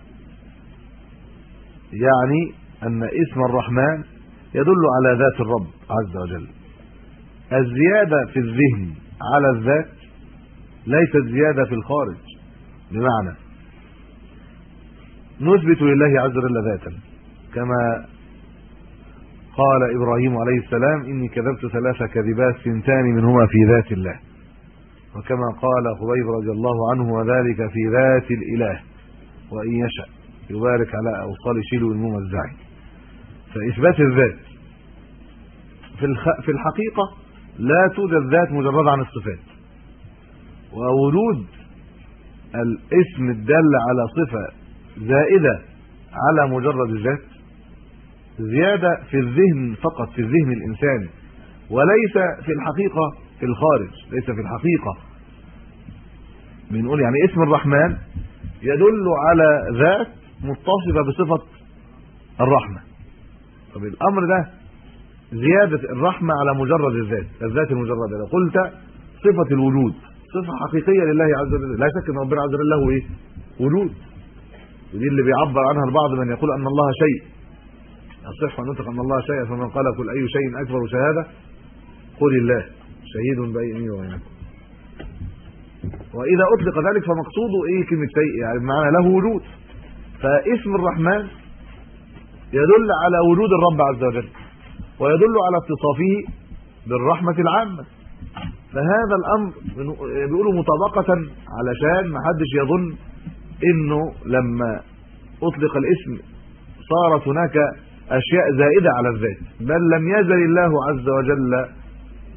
Speaker 2: يعني ان اسم الرحمن يدل على ذات الرب عز وجل الزياده في الذهن على الذات ليست زياده في الخارج بمعنى نثبت لله عز وجل ذاتا كما قال ابراهيم عليه السلام اني كذبت ثلاث كذبات ثنتان منهما في ذات الله وكما قال خبيب رضي الله عنه وذلك في ذات الاله وان يشاء يبارك على اوصال شلو الممزع فاثبات الذات في في الحقيقه لا توجد ذات مجرده عن الصفات وورود الاسم الدال على صفه زائده على مجرد الذات زياده في الذهن فقط في الذهن الانساني وليس في الحقيقه في الخارج ليس في الحقيقه بنقول يعني اسم الرحمن يدل على ذات متصفه بصفه الرحمه طب الامر ده زياده الرحمه على مجرد الذات الذات المجرده لو قلت صفه الوجود صفه حقيقيه لله عز وجل لا شك ان ربنا عز وجل له ايه وجود ودي اللي بيعبر عنها البعض من يقول ان الله شيء يصح ان نطق ان الله شيئا فمن قال قل اي شيء اكبر شهاده قل الله شهيد بيني وبينكم واذا اطلق ذلك فمقصوده ايه كلمه شيء يعني بمعنى له وجود فاسم الرحمن يدل على وجود الرب عز وجل ويدل على اتصافه بالرحمه العامه فهذا الامر بيقولوا مطابقه علشان ما حدش يظن انه لما اطلق الاسم صارت هناك اشياء زائده على الذات بل لم يزل الله عز وجل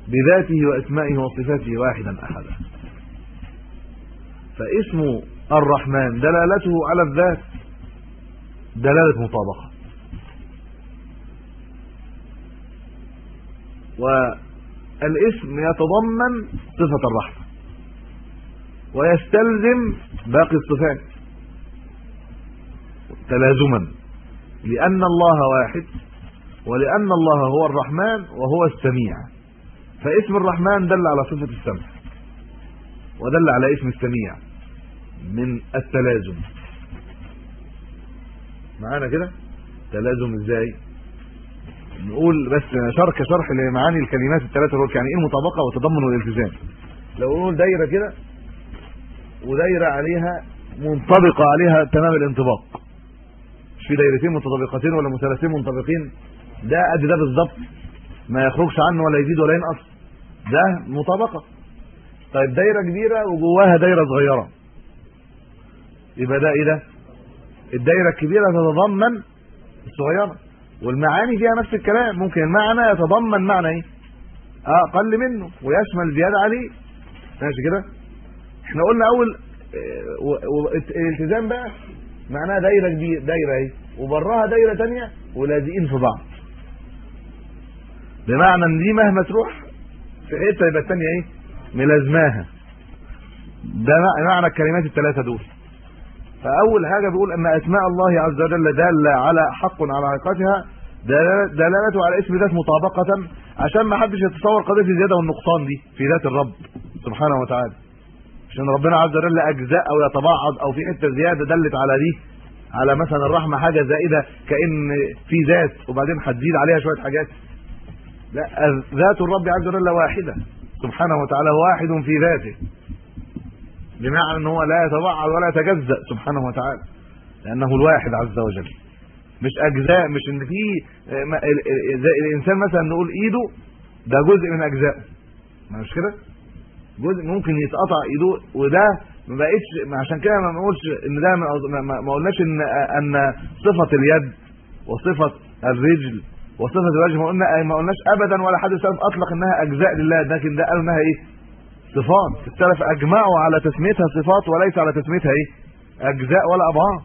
Speaker 2: بذاته واسمائه وصفاته واحدا احدا فاسم الرحمن دلالته على الذات دلاله مطابقه والاسم يتضمن صفه الرحمه ويستلزم باقي الصفات تلازما لأن الله واحد ولأن الله هو الرحمن وهو السميع فاسم الرحمن دل على صفة السمع ودل على اسم السميع من التلازم معانا كده تلازم ازاي نقول بس شرح شرح لمعاني الكلمات الثلاثه دول يعني ايه المطابقه والتضمن والالتزام لو نقول دايره كده ودايره عليها منطبقه عليها تمام الانطباق في دايرتين متطابقتين ولا مثلثين منطبقين ده قد ده بالظبط ما يخرجش عنه ولا يزيد ولا ينقص ده مطابقه طيب دايره كبيره وجواها دايره صغيره يبقى ده ايه ده الدايره الكبيره تتضمن الصغيره والمعاني فيها نفس الكلام ممكن المعنى يتضمن معنى ايه اقل منه ويشمل زياده عليه ماشي كده احنا قلنا اول آه، الالتزام بقى معناها دايره كبيره دايره اهي وبراها دايره ثانيه ولازقين في بعض بمعنى ان دي مهما تروح في حته يبقى الثانيه ايه ملازماها ده معنى الكلمات الثلاثه دول فاول حاجه بيقول ان اسماء الله عز وجل داله على حق على حقيقتها دلالته على اسم ذات مطابقه عشان ما حدش يتصور قضيه الزياده والنقصان دي في ذات الرب سبحانه وتعالى عشان ربنا عز وجل اجزاء او يتباعد او في حته زياده دلت على دي على مثلا الرحمه حاجه زائده كان في ذات وبعدين هتزيد عليها شويه حاجات لا ذات الرب عز وجل واحده سبحانه وتعالى واحد في ذاته بمعنى ان هو لا يتبعض ولا يتجزا سبحانه وتعالى لانه الواحد عز وجل مش اجزاء مش ان في الانسان مثلا نقول ايده ده جزء من اجزائه مش كده جزء ممكن يتقطع ايده وده ما بقتش عشان كده ما بنقولش ان ده ما قلناش ان ان صفه اليد وصفه الرجل وصفه الوجه ما قلنا ما قلناش ابدا ولا حد سلف اطلق انها اجزاء لله لكن ده قالوا انها ايه صفات السلف اجمعوا على تسميتها صفات وليس على تسميتها ايه اجزاء ولا ابعاد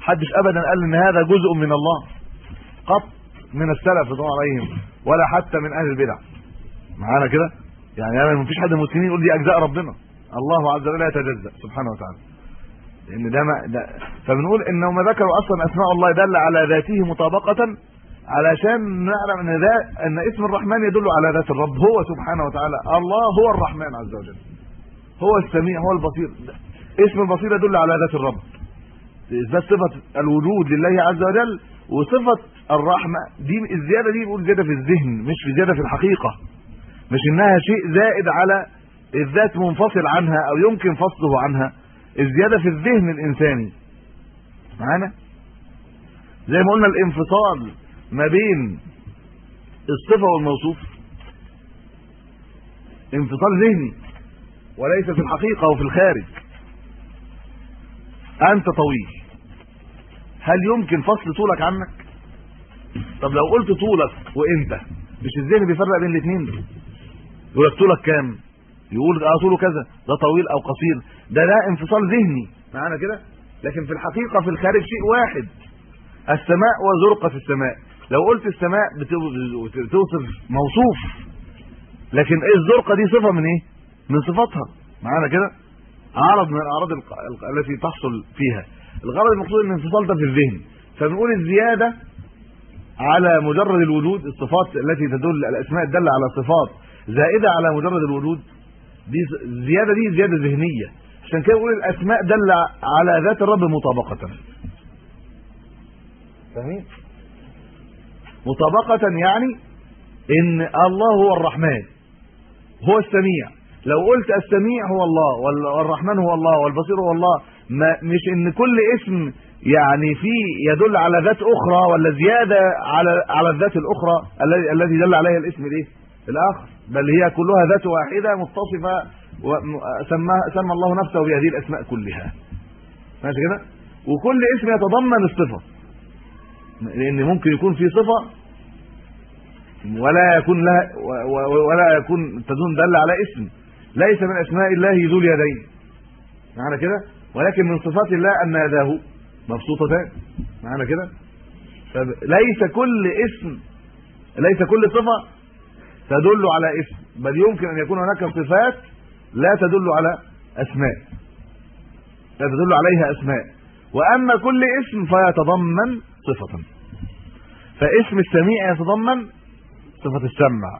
Speaker 2: حدش ابدا قال ان هذا جزء من الله قط من السلف رضوان عليهم ولا حتى من اهل البدع معانا كده يعني يعني مفيش حد من المسلمين يقول دي اجزاء ربنا الله عز وجل لا يتجزا سبحانه وتعالى لان ده ما ده فبنقول انهم ذكروا اصلا اسماء الله دل على ذاته مطابقه علشان نعلم ان ده ان اسم الرحمن يدل على ذات الرب هو سبحانه وتعالى الله هو الرحمن عز وجل هو السميع هو البصير اسم البصير يدل على ذات الرب اثبات صفه الوجود لله عز وجل وصفه الرحمه دي الزياده دي بيقول زياده في الذهن مش في زياده في الحقيقه مش انها شيء زائد على الذات منفصل عنها او يمكن فصله عنها الزياده في الذهن الانساني معانا زي ما قلنا الانفصال ما بين الصفه والموصوف انفصال ذهني وليس في الحقيقه وفي الخارج انت طويل هل يمكن فصل طولك عنك طب لو قلت طولك وانت مش الذهن بيفرق بين الاثنين يقول لك طولك كام يقول اه طوله كذا ده طويل او قصير ده لا انفصال ذهني معانا كده لكن في الحقيقه في الخارج شيء واحد السماء وزرقه السماء لو قلت السماء بتوصف موصوف لكن ايه الزرقه دي صفه من ايه من صفاتها معانا كده عرض من الاعراض التي تحصل فيها الغرض المقصود ان انفصال ده في الذهن فبنقول الزياده على مجرد الوجود الصفات التي تدل الاسماء تدل على صفات زائده على مجرد الوجود دي الزياده دي زياده ذهنيه عشان كده بيقول الاسماء دل على ذات الرب مطابقه فاهمين مطابقه يعني ان الله هو الرحمن هو السميع لو قلت السميع هو الله والرحمن هو الله والبصير هو الله ما مش ان كل اسم يعني فيه يدل على ذات اخرى ولا زياده على على الذات الاخرى الذي الذي دل عليها الاسم الايه الاخر بل هي كلها ذات واحده متصفه سماها سمى الله نفسه بهذه الاسماء كلها ماشي كده وكل اسم يتضمن الصفه لان ممكن يكون في صفه ولا يكون لها ولا يكون تدون دل على اسم ليس من اسماء الله ذو اليدين معنى كده ولكن من صفات الله ان يداه مبسوطتان معنى كده فليس كل اسم ليس كل صفه تدل على اسم بل يمكن ان يكون هناك صفات لا تدل على اسماء لا تدل عليها اسماء واما كل اسم فيتضمن صفه فاسم السميع يتضمن صفه السمع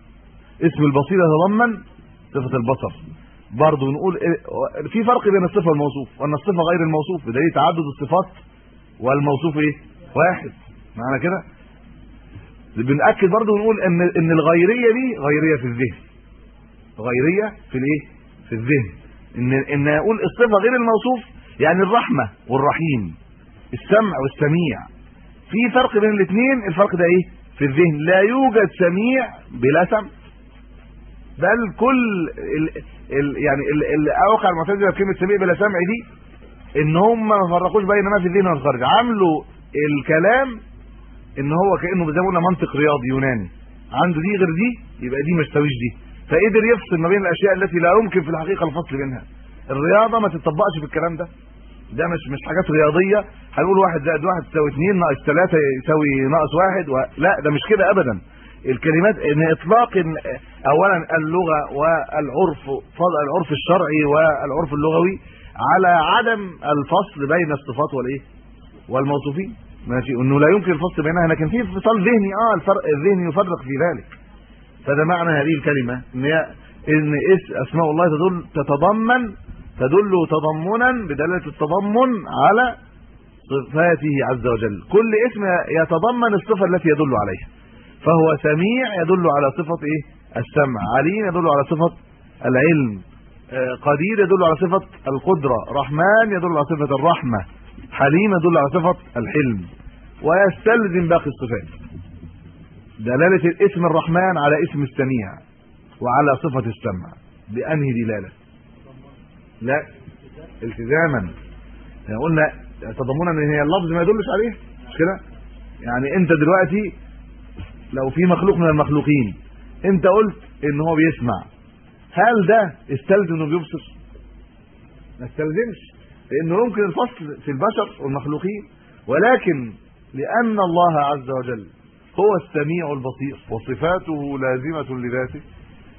Speaker 2: اسم البصير يتضمن صفه البصر برضه نقول إيه، في فرق بين الصفه والموصوف وان الصفه غير الموصوف بدليل تعدد الصفات والموصوف ايه واحد معنى كده بناكد برضه ونقول ان ان الغيريه دي غيريه في الذهن غيريه في الايه في الذهن ان ان اقول الصفه غير الموصوف يعني الرحمه والرحيم السمع والسميع في فرق بين الاثنين الفرق ده ايه في الذهن لا يوجد سميع بلا سمع بل كل ال ال يعني الاوقع المعتزله بكلمه سميع بلا سمع دي ان هم ما فرقوش بين ما في الذهن والخارج عملوا الكلام ان هو كانه زي ما قلنا منطق رياضي يوناني عنده دي غير دي يبقى دي ما تساويش دي فقدر يفصل ما بين الاشياء التي لا يمكن في الحقيقه الفصل بينها الرياضه ما تتطبقش في الكلام ده ده مش مش حاجات رياضيه هنقول واحد زائد واحد تساوي اتنين ناقص ثلاثة يساوي ناقص واحد و... لا ده مش كده ابدا الكلمات ان اطلاق اولا اللغه والعرف العرف الشرعي والعرف اللغوي على عدم الفصل بين الصفات والايه والموصوفين ماشي انه لا يمكن الفصل بينها لكن في انفصال ذهني اه الفرق الذهني يفرق في ذلك فده معنى هذه الكلمه ان هي ان اسماء الله تدل تتضمن تدل تضمنا بدلاله التضمن على صفاته عز وجل كل اسم يتضمن الصفه التي يدل عليها فهو سميع يدل على صفه ايه السمع عليم يدل على صفه العلم آه، قدير يدل على صفه القدره رحمن يدل على صفه الرحمه حليم يدل على صفه الحلم ويستلزم باقي الصفات دلاله الاسم الرحمن على اسم السميع وعلى صفه السمع بانهي دلاله لا التزاما يعني قلنا تضمنا ان هي اللفظ ما يدلش عليه مش كده يعني انت دلوقتي لو في مخلوق من المخلوقين انت قلت ان هو بيسمع هل ده استلزم انه بيبصر ما استلزمش لانه يمكن الفصل في البشر والمخلوقين ولكن لان الله عز وجل هو السميع البصير
Speaker 1: وصفاته لازمه لذاته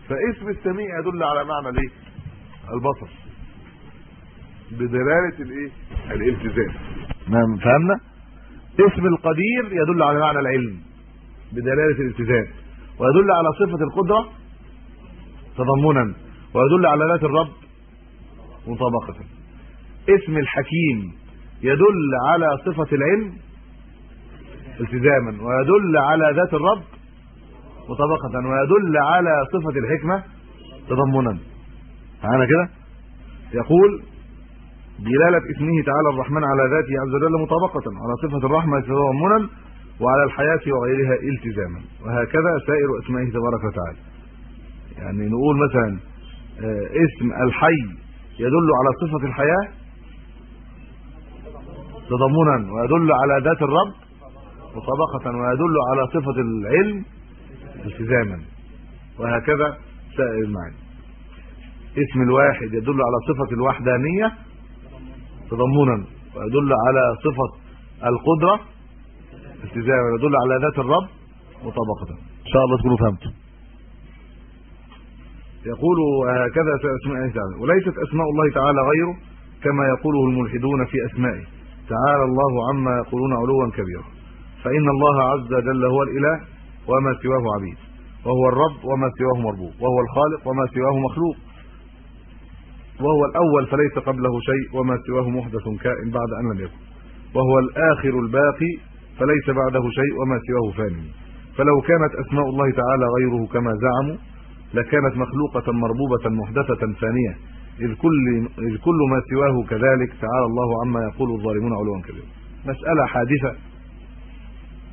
Speaker 1: فاسم السميع يدل على معنى الايه البصر بدلاله الايه الالتزام
Speaker 2: تمام نعم. فهمنا اسم القدير يدل على معنى العلم بدلاله الالتزام ويدل على صفه القدره تضمنا ويدل على ذات الرب مطابقه اسم الحكيم يدل على صفه العلم التزاما ويدل على ذات الرب مطابقه ويدل على صفه الحكمه تضمنا معانا كده يقول دلاله اسمه تعالى الرحمن على ذاته عز وجل مطابقه على صفه الرحمه تضمنا وعلى الحياه وغيرها التزاما وهكذا سائر اسمائه تبارك وتعالى يعني نقول مثلا آه، اسم الحي يدل على صفه الحياه تضمنا ويدل على ذات الرب مطابقه ويدل على صفه العلم التزاما وهكذا سائر المعاني اسم الواحد يدل على صفه الوحدانيه تضمنا ويدل على صفه القدره التزاما ويدل على ذات الرب مطابقه ان شاء الله تكونوا فهمتوا يقول هكذا اسماء الله تعالى وليست اسماء الله تعالى غيره كما يقوله الملحدون في اسمائه تعالى الله عما يقولون علوا كبيرا فان الله عز وجل هو الاله وما سواه عبيد وهو الرب وما سواه مربوب وهو الخالق وما سواه مخلوق وهو الاول فليس قبله شيء وما سواه محدث كائن بعد ان لم يكن وهو الاخر الباقي فليس بعده شيء وما سواه فاني فلو كانت اسماء الله تعالى غيره كما زعموا لكانت مخلوقه مربوبه محدثه ثانيه الكل الكل ما سواه كذلك تعالى الله عما يقول الظالمون علوا كبيرا مساله حادثه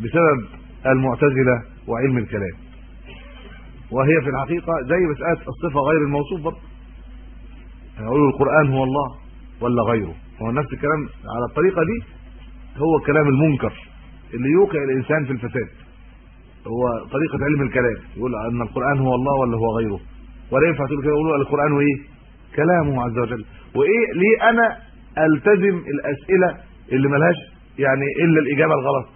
Speaker 2: بسبب المعتزله وعلم الكلام وهي في الحقيقه زي مساله الصفه غير الموصوف برضه هنقول يعني القران هو الله ولا غيره هو نفس الكلام على الطريقه دي هو الكلام المنكر اللي يوقع الانسان في الفساد هو طريقه علم الكلام يقول ان القران هو الله ولا هو غيره ولا ينفع تقول كده يقولوا القران ايه كلامه عز وجل وايه ليه انا التزم الاسئله اللي ملهاش يعني الا الاجابه الغلط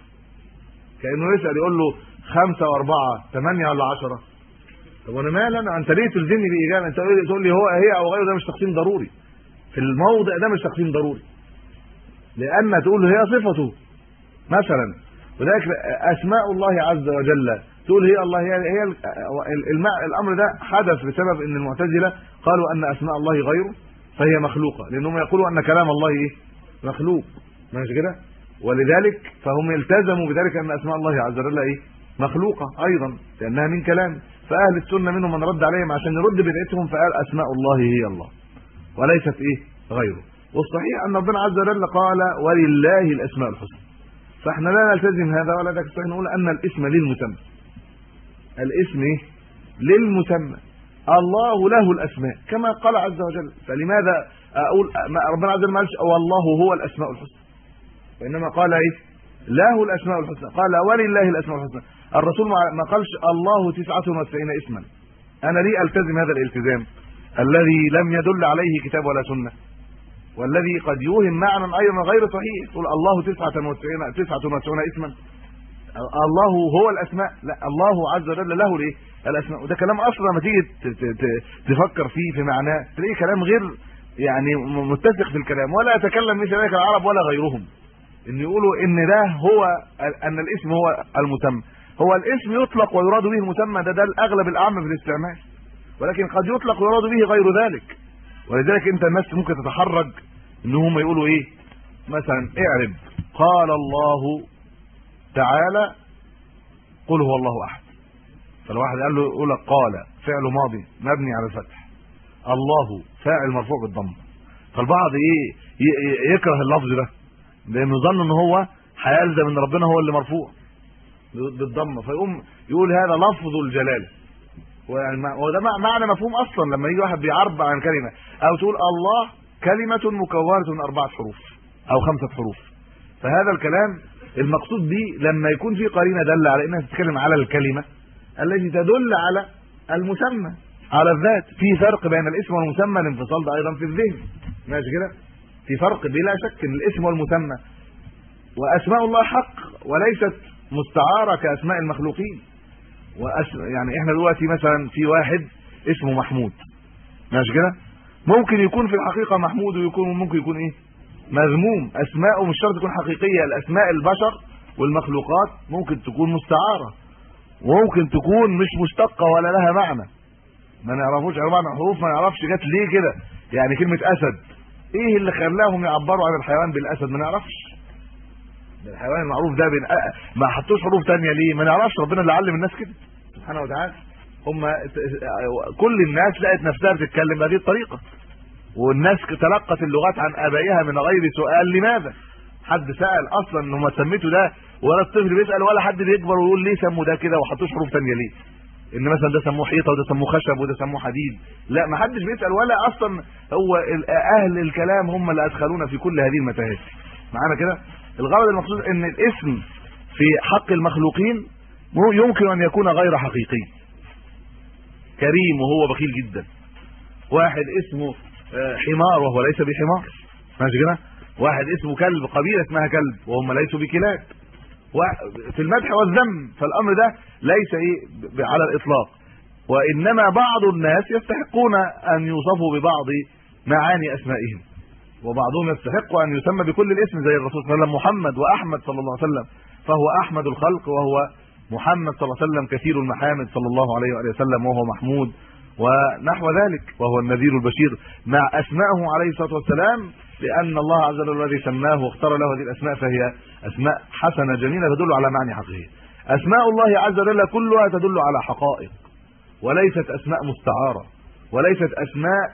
Speaker 2: كانه يسال يقول له 5 و4 8 ولا 10 طب وانا مال انا انت ليه تلزمني باجابه انت تقول لي هو هي او غيره ده مش تقسيم ضروري في الموضع ده مش تقسيم ضروري لان تقول هي صفته مثلا ولكن اسماء الله عز وجل تقول هي الله هي هي الامر ده حدث بسبب ان المعتزله قالوا ان اسماء الله غيره فهي مخلوقه لانهم يقولوا ان كلام الله ايه مخلوق ماشي كده ولذلك فهم التزموا بذلك ان اسماء الله عز وجل ايه مخلوقه ايضا لانها من كلام فاهل السنه منهم من رد عليهم عشان يرد بدعتهم فقال اسماء الله هي الله وليست ايه غيره والصحيح ان ربنا عز وجل قال ولله الاسماء الحسنى فاحنا لا نلتزم هذا ولا ذاك صحيح نقول ان الاسم للمسمى الاسم ايه للمسمى الله له الاسماء كما قال عز وجل فلماذا اقول ربنا عز وجل ما قالش والله هو الاسماء الحسنى وانما قال ايه له الاسماء الحسنى قال ولله الاسماء الحسنى الرسول ما قالش الله 99 اسما انا ليه التزم هذا الالتزام الذي لم يدل عليه كتاب ولا سنه والذي قد يوهم معنى ايضا غير صحيح تقول الله 99 99 اسما الله هو الاسماء لا الله عز وجل له الايه الاسماء وده كلام اصلا لما تيجي تفكر فيه في معناه تلاقي كلام غير يعني متفق في الكلام ولا يتكلم مثل ذلك العرب ولا غيرهم ان يقولوا ان ده هو ان الاسم هو المسمى هو الاسم يطلق ويراد به المسمى ده ده الاغلب الاعم في الاستعمال ولكن قد يطلق ويراد به غير ذلك ولذلك انت الناس ممكن تتحرج ان هم يقولوا ايه مثلا اعرب قال الله تعالى قل هو الله احد فالواحد قال له يقول قال فعل ماضي مبني على الفتح الله فاعل مرفوع بالضم فالبعض ايه يكره اللفظ ده لانه ظن ان هو هيلزم ان ربنا هو اللي مرفوع بالضمه فيقوم يقول هذا لفظ الجلاله ده معنى مفهوم اصلا لما يجي واحد بيعرب عن كلمه او تقول الله كلمه مكونه من اربعه حروف او خمسه حروف فهذا الكلام المقصود دي لما يكون في قرينه دل على انها تتكلم على الكلمه التي تدل على المسمى على الذات في فرق بين الاسم والمسمى الانفصال ده ايضا في الذهن ماشي كده في فرق بلا شك ان الاسم والمسمى واسماء الله حق وليست مستعاره كاسماء المخلوقين وأس... يعني احنا دلوقتي مثلا في واحد اسمه محمود ماشي كده ممكن يكون في الحقيقه محمود ويكون ممكن يكون ايه مذموم اسماء مش شرط تكون حقيقيه الاسماء البشر والمخلوقات ممكن تكون مستعاره وممكن تكون مش مشتقه ولا لها معنى ما نعرفوش اربع حروف الحروف ما نعرفش جت ليه كده يعني كلمه اسد ايه اللي خلاهم يعبروا عن الحيوان بالاسد ما نعرفش الحيوان المعروف ده بين ما حطوش حروف ثانيه ليه ما نعرفش ربنا اللي علم الناس كده سبحانه وتعالى هم كل الناس لقت نفسها بتتكلم بهذه الطريقه والناس تلقت اللغات عن ابائها من غير سؤال لماذا حد سال اصلا ان هم سميته ده ولا الطفل بيسال ولا حد بيكبر ويقول ليه سموا ده كده وحطوش حروف ثانيه ليه ان مثلا ده سموه حيطه وده سموه خشب وده سموه حديد لا ما حدش بيسال ولا اصلا هو اهل الكلام هم اللي ادخلونا في كل هذه المتاهات معانا كده الغرض المقصود ان الاسم في حق المخلوقين يمكن ان يكون غير حقيقي كريم وهو بخيل جدا واحد اسمه حمار وهو ليس بحمار ماشي كده واحد اسمه كلب قبيله اسمها كلب وهم ليسوا بكلاب في المدح والذم فالامر ده ليس ايه على الاطلاق وانما بعض الناس يستحقون ان يوصفوا ببعض معاني اسمائهم وبعضهم يستحق ان يسمى بكل الاسم زي الرسول صلى الله عليه وسلم محمد واحمد صلى الله عليه وسلم فهو احمد الخلق وهو محمد صلى الله عليه وسلم كثير المحامد صلى الله عليه واله وسلم وهو محمود ونحو ذلك وهو النذير البشير مع اسماءه عليه الصلاه والسلام لان الله عز وجل الذي سماه واختار له هذه الاسماء فهي اسماء حسنه جميله تدل على معنى حقيقي اسماء الله عز وجل كلها تدل على حقائق وليست اسماء مستعاره وليست اسماء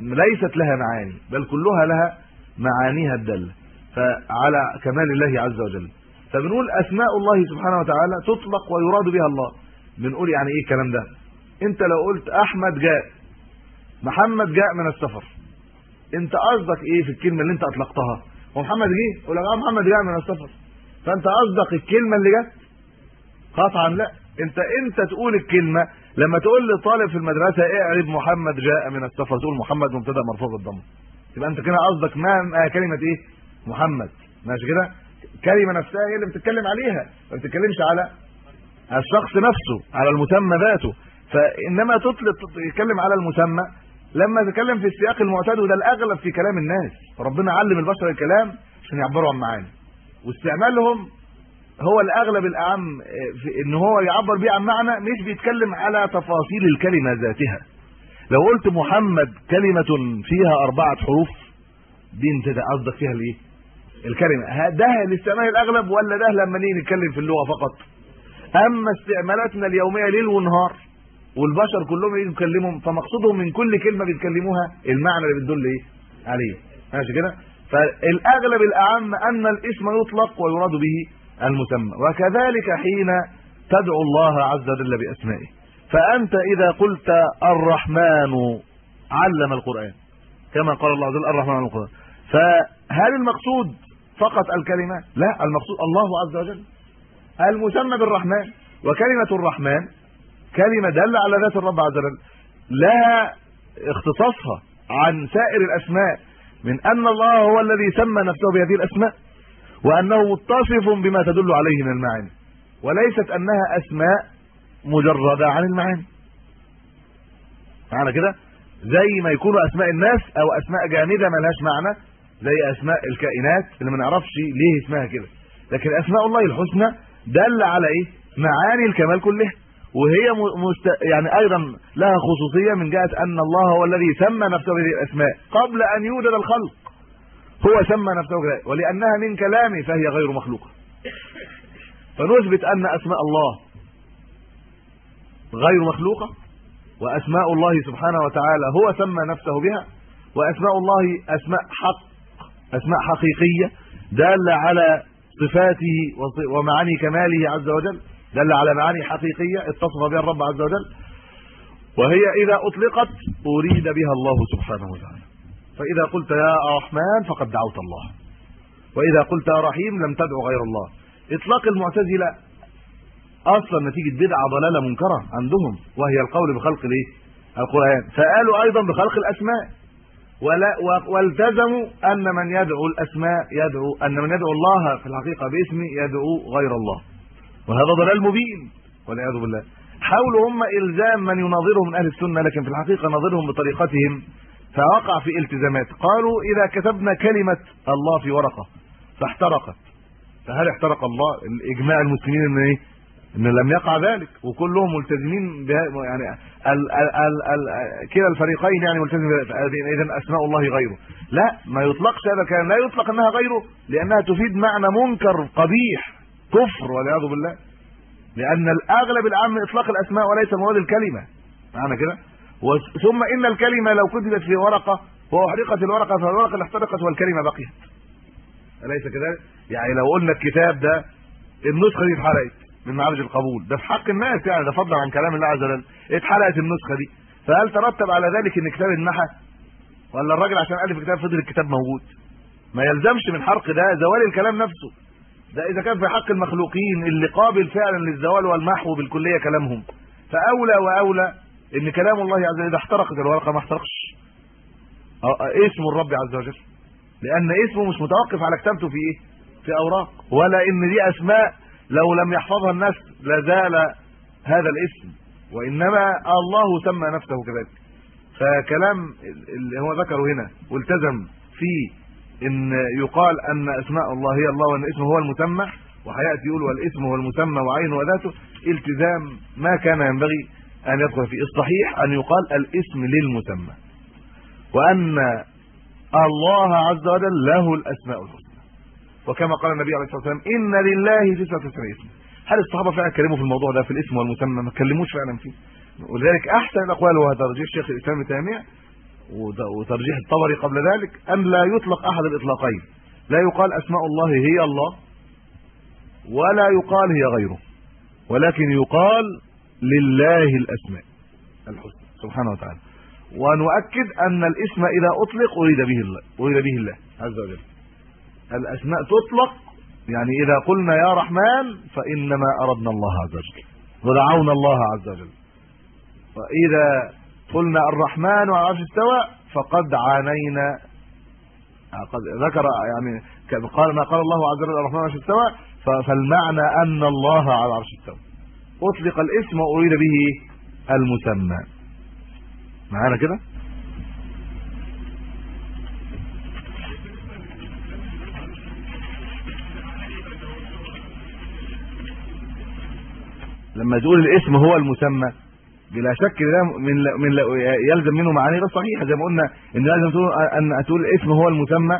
Speaker 2: ليست لها معاني بل كلها لها معانيها الداله فعلى كمال الله عز وجل فبنقول اسماء الله سبحانه وتعالى تطلق ويراد بها الله بنقول يعني ايه الكلام ده انت لو قلت احمد جاء محمد جاء من السفر انت قصدك ايه في الكلمه اللي انت اطلقتها ومحمد جه ولا اه محمد جاء من السفر فانت قصدك الكلمه اللي جت قطعا لا انت انت تقول الكلمه لما تقول لطالب في المدرسه ايه اعرب محمد جاء من السفر تقول محمد مبتدا مرفوع بالضمه يبقى انت كده قصدك ما كلمه ايه محمد ماشي كده الكلمه نفسها هي اللي بتتكلم عليها ما بتتكلمش على الشخص نفسه على المتم ذاته فانما تطلق يتكلم على المسمى لما يتكلم في السياق المعتاد وده الاغلب في كلام الناس ربنا علم البشر الكلام عشان يعبروا عن معاني واستعمالهم هو الاغلب الاعم في ان هو يعبر بيه عن معنى مش بيتكلم على تفاصيل الكلمه ذاتها لو قلت محمد كلمه فيها اربعه حروف دي انت قصدك فيها الايه الكلمه ده الاستعمال الاغلب ولا ده لما نيجي نتكلم في اللغه فقط اما استعمالاتنا اليوميه ليل ونهار والبشر كلهم يجوا يكلموا فمقصودهم من كل كلمه بيتكلموها المعنى اللي بتدل ايه عليه ماشي كده فالاغلب الاعم ان الاسم يطلق ويراد به المسمى وكذلك حين تدعو الله عز وجل باسمائه فانت اذا قلت الرحمن علم القران كما قال الله عز وجل الرحمن علم القران فهل المقصود فقط الكلمه لا المقصود الله عز وجل المسمى بالرحمن وكلمه الرحمن كلمه داله على ذات الرب عز وجل لها اختصاصها عن سائر الاسماء من ان الله هو الذي سمى نفسه بهذه الاسماء وانه متصف بما تدل عليه من المعاني وليست انها اسماء مجرده عن المعاني معنى كده زي ما يكونوا اسماء الناس او اسماء جامده لهاش معنى زي اسماء الكائنات اللي ما نعرفش ليه اسمها كده لكن اسماء الله الحسنى دل على ايه معاني الكمال كلها وهي مست... يعني ايضا لها خصوصيه من جهه ان الله هو الذي سمى نفسه بهذه الاسماء قبل ان يوجد الخلق هو سمى نفسه كذلك ولانها من كلامه فهي غير مخلوقه فنثبت ان اسماء الله غير مخلوقه واسماء الله سبحانه وتعالى هو سمى نفسه بها واسماء الله اسماء حق اسماء حقيقيه داله على صفاته ومعاني كماله عز وجل دل على معاني حقيقيه اتصف بها الرب عز وجل وهي اذا اطلقت اريد بها الله سبحانه وتعالى فاذا قلت يا رحمن فقد دعوت الله واذا قلت يا رحيم لم تدع غير الله اطلاق المعتزله اصلا نتيجه بدعه ضلاله منكره عندهم وهي القول بخلق الايه القران فقالوا ايضا بخلق الاسماء ولا والتزموا ان من يدعو الاسماء يدعو ان من يدعو الله في الحقيقه باسمه يدعو غير الله وهذا ضلال مبين والعياذ بالله حاولوا هم الزام من يناظرهم من اهل السنه لكن في الحقيقه ناظرهم بطريقتهم فوقع في التزامات قالوا اذا كتبنا كلمه الله في ورقه فاحترقت فهل احترق الله الاجماع المسلمين ان ايه ان لم يقع ذلك وكلهم ملتزمين بها يعني ال ال ال ال كلا الفريقين يعني ملتزمين اذا اسماء الله غيره لا ما يطلقش هذا كان لا يطلق انها غيره لانها تفيد معنى منكر قبيح كفر والعياذ بالله لان الاغلب من اطلاق الاسماء وليس مواد الكلمه معنى كده ثم ان الكلمه لو كتبت في ورقه واحرقت الورقه فالورقه اللي احترقت والكلمه بقيت اليس كذلك يعني لو قلنا الكتاب ده النسخه دي اتحرقت من معارج القبول ده في حق الناس يعني ده فضلا عن كلام الله عز وجل اتحرقت النسخه دي فهل ترتب على ذلك ان كتاب انمحى ولا الراجل عشان الف كتاب فضل الكتاب موجود ما يلزمش من حرق ده زوال الكلام نفسه ده اذا كان في حق المخلوقين اللي قابل فعلا للزوال والمحو بالكليه كلامهم فاولى واولى ان كلام الله عز وجل اذا احترقت الورقه ما احترقش أه، أه، اسم الرب عز وجل لان اسمه مش متوقف على كتابته في ايه في اوراق ولا ان دي اسماء لو لم يحفظها الناس لزال هذا الاسم وانما الله سمى نفسه كذلك فكلام اللي هو ذكره هنا والتزم في ان يقال ان اسماء الله هي الله وان اسمه هو المتمع وهياتي يقول والاسم هو المتمع وعينه وذاته التزام ما كان ينبغي ان يدخل فيه الصحيح ان يقال الاسم للمسمى وان الله عز وجل له الاسماء الحسنى وكما قال النبي عليه الصلاه والسلام ان لله تسعه اسم هل الصحابه فعلا اتكلموا في الموضوع ده في الاسم والمسمى ما اتكلموش فعلا فيه ولذلك احسن الاقوال وهذا ترجيح شيخ الاسلام تيميه وترجيح الطبري قبل ذلك ان لا يطلق احد الاطلاقين لا يقال اسماء الله هي الله ولا يقال هي غيره ولكن يقال لله الاسماء الحسنى سبحانه وتعالى ونؤكد ان الاسم اذا اطلق اريد به الله اريد به الله عز وجل الاسماء تطلق يعني اذا قلنا يا رحمن فانما اردنا الله عز وجل ودعونا الله عز وجل واذا قلنا الرحمن على العرش استوى فقد عانينا آه، قد ذكر يعني قال ما قال الله عز وجل الرحمن على العرش استوى فالمعنى ان الله على العرش استوى اطلق الاسم واريد به المسمى معانا كده لما تقول الاسم هو المسمى بلا شك ده من من يلزم منه معاني غير صحيحه زي ما قلنا ان لازم تقول ان تقول الاسم هو المسمى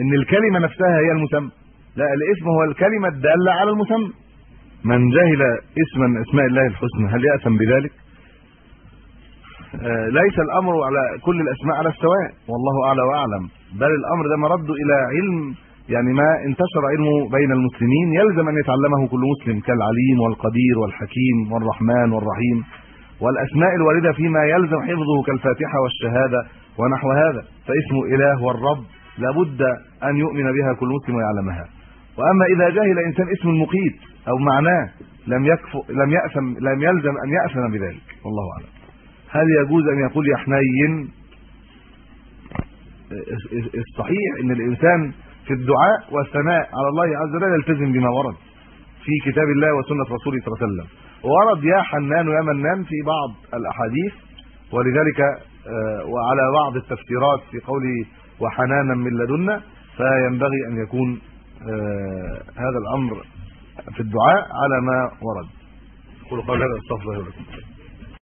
Speaker 2: ان الكلمه نفسها هي المسمى لا الاسم هو الكلمه الداله على المسمى من جهل اسما من اسماء الله الحسنى هل ياثم بذلك آه، ليس الامر على كل الاسماء على السواء والله اعلى واعلم بل الامر ده مرده الى علم يعني ما انتشر علمه بين المسلمين يلزم ان يتعلمه كل مسلم كالعليم والقدير والحكيم والرحمن والرحيم والاسماء الوارده فيما يلزم حفظه كالفاتحه والشهاده ونحو هذا فاسم الاله والرب لابد ان يؤمن بها كل مسلم ويعلمها واما اذا جهل انسان اسم المقيت او معناه لم يكف لم يأثم لم يلزم ان يأثم بذلك والله اعلم هل يجوز ان يقول يا حنين الصحيح ان الانسان في الدعاء والثناء على الله عز وجل يلتزم بما ورد في كتاب الله وسنه رسوله صلى الله عليه وسلم ورد يا حنان ويا منان في بعض الاحاديث ولذلك آه، وعلى بعض التفسيرات في قوله وحنانا من لدنا فينبغي ان يكون آه،
Speaker 1: هذا الامر في الدعاء على ما ورد قولوا هذا استغفر الله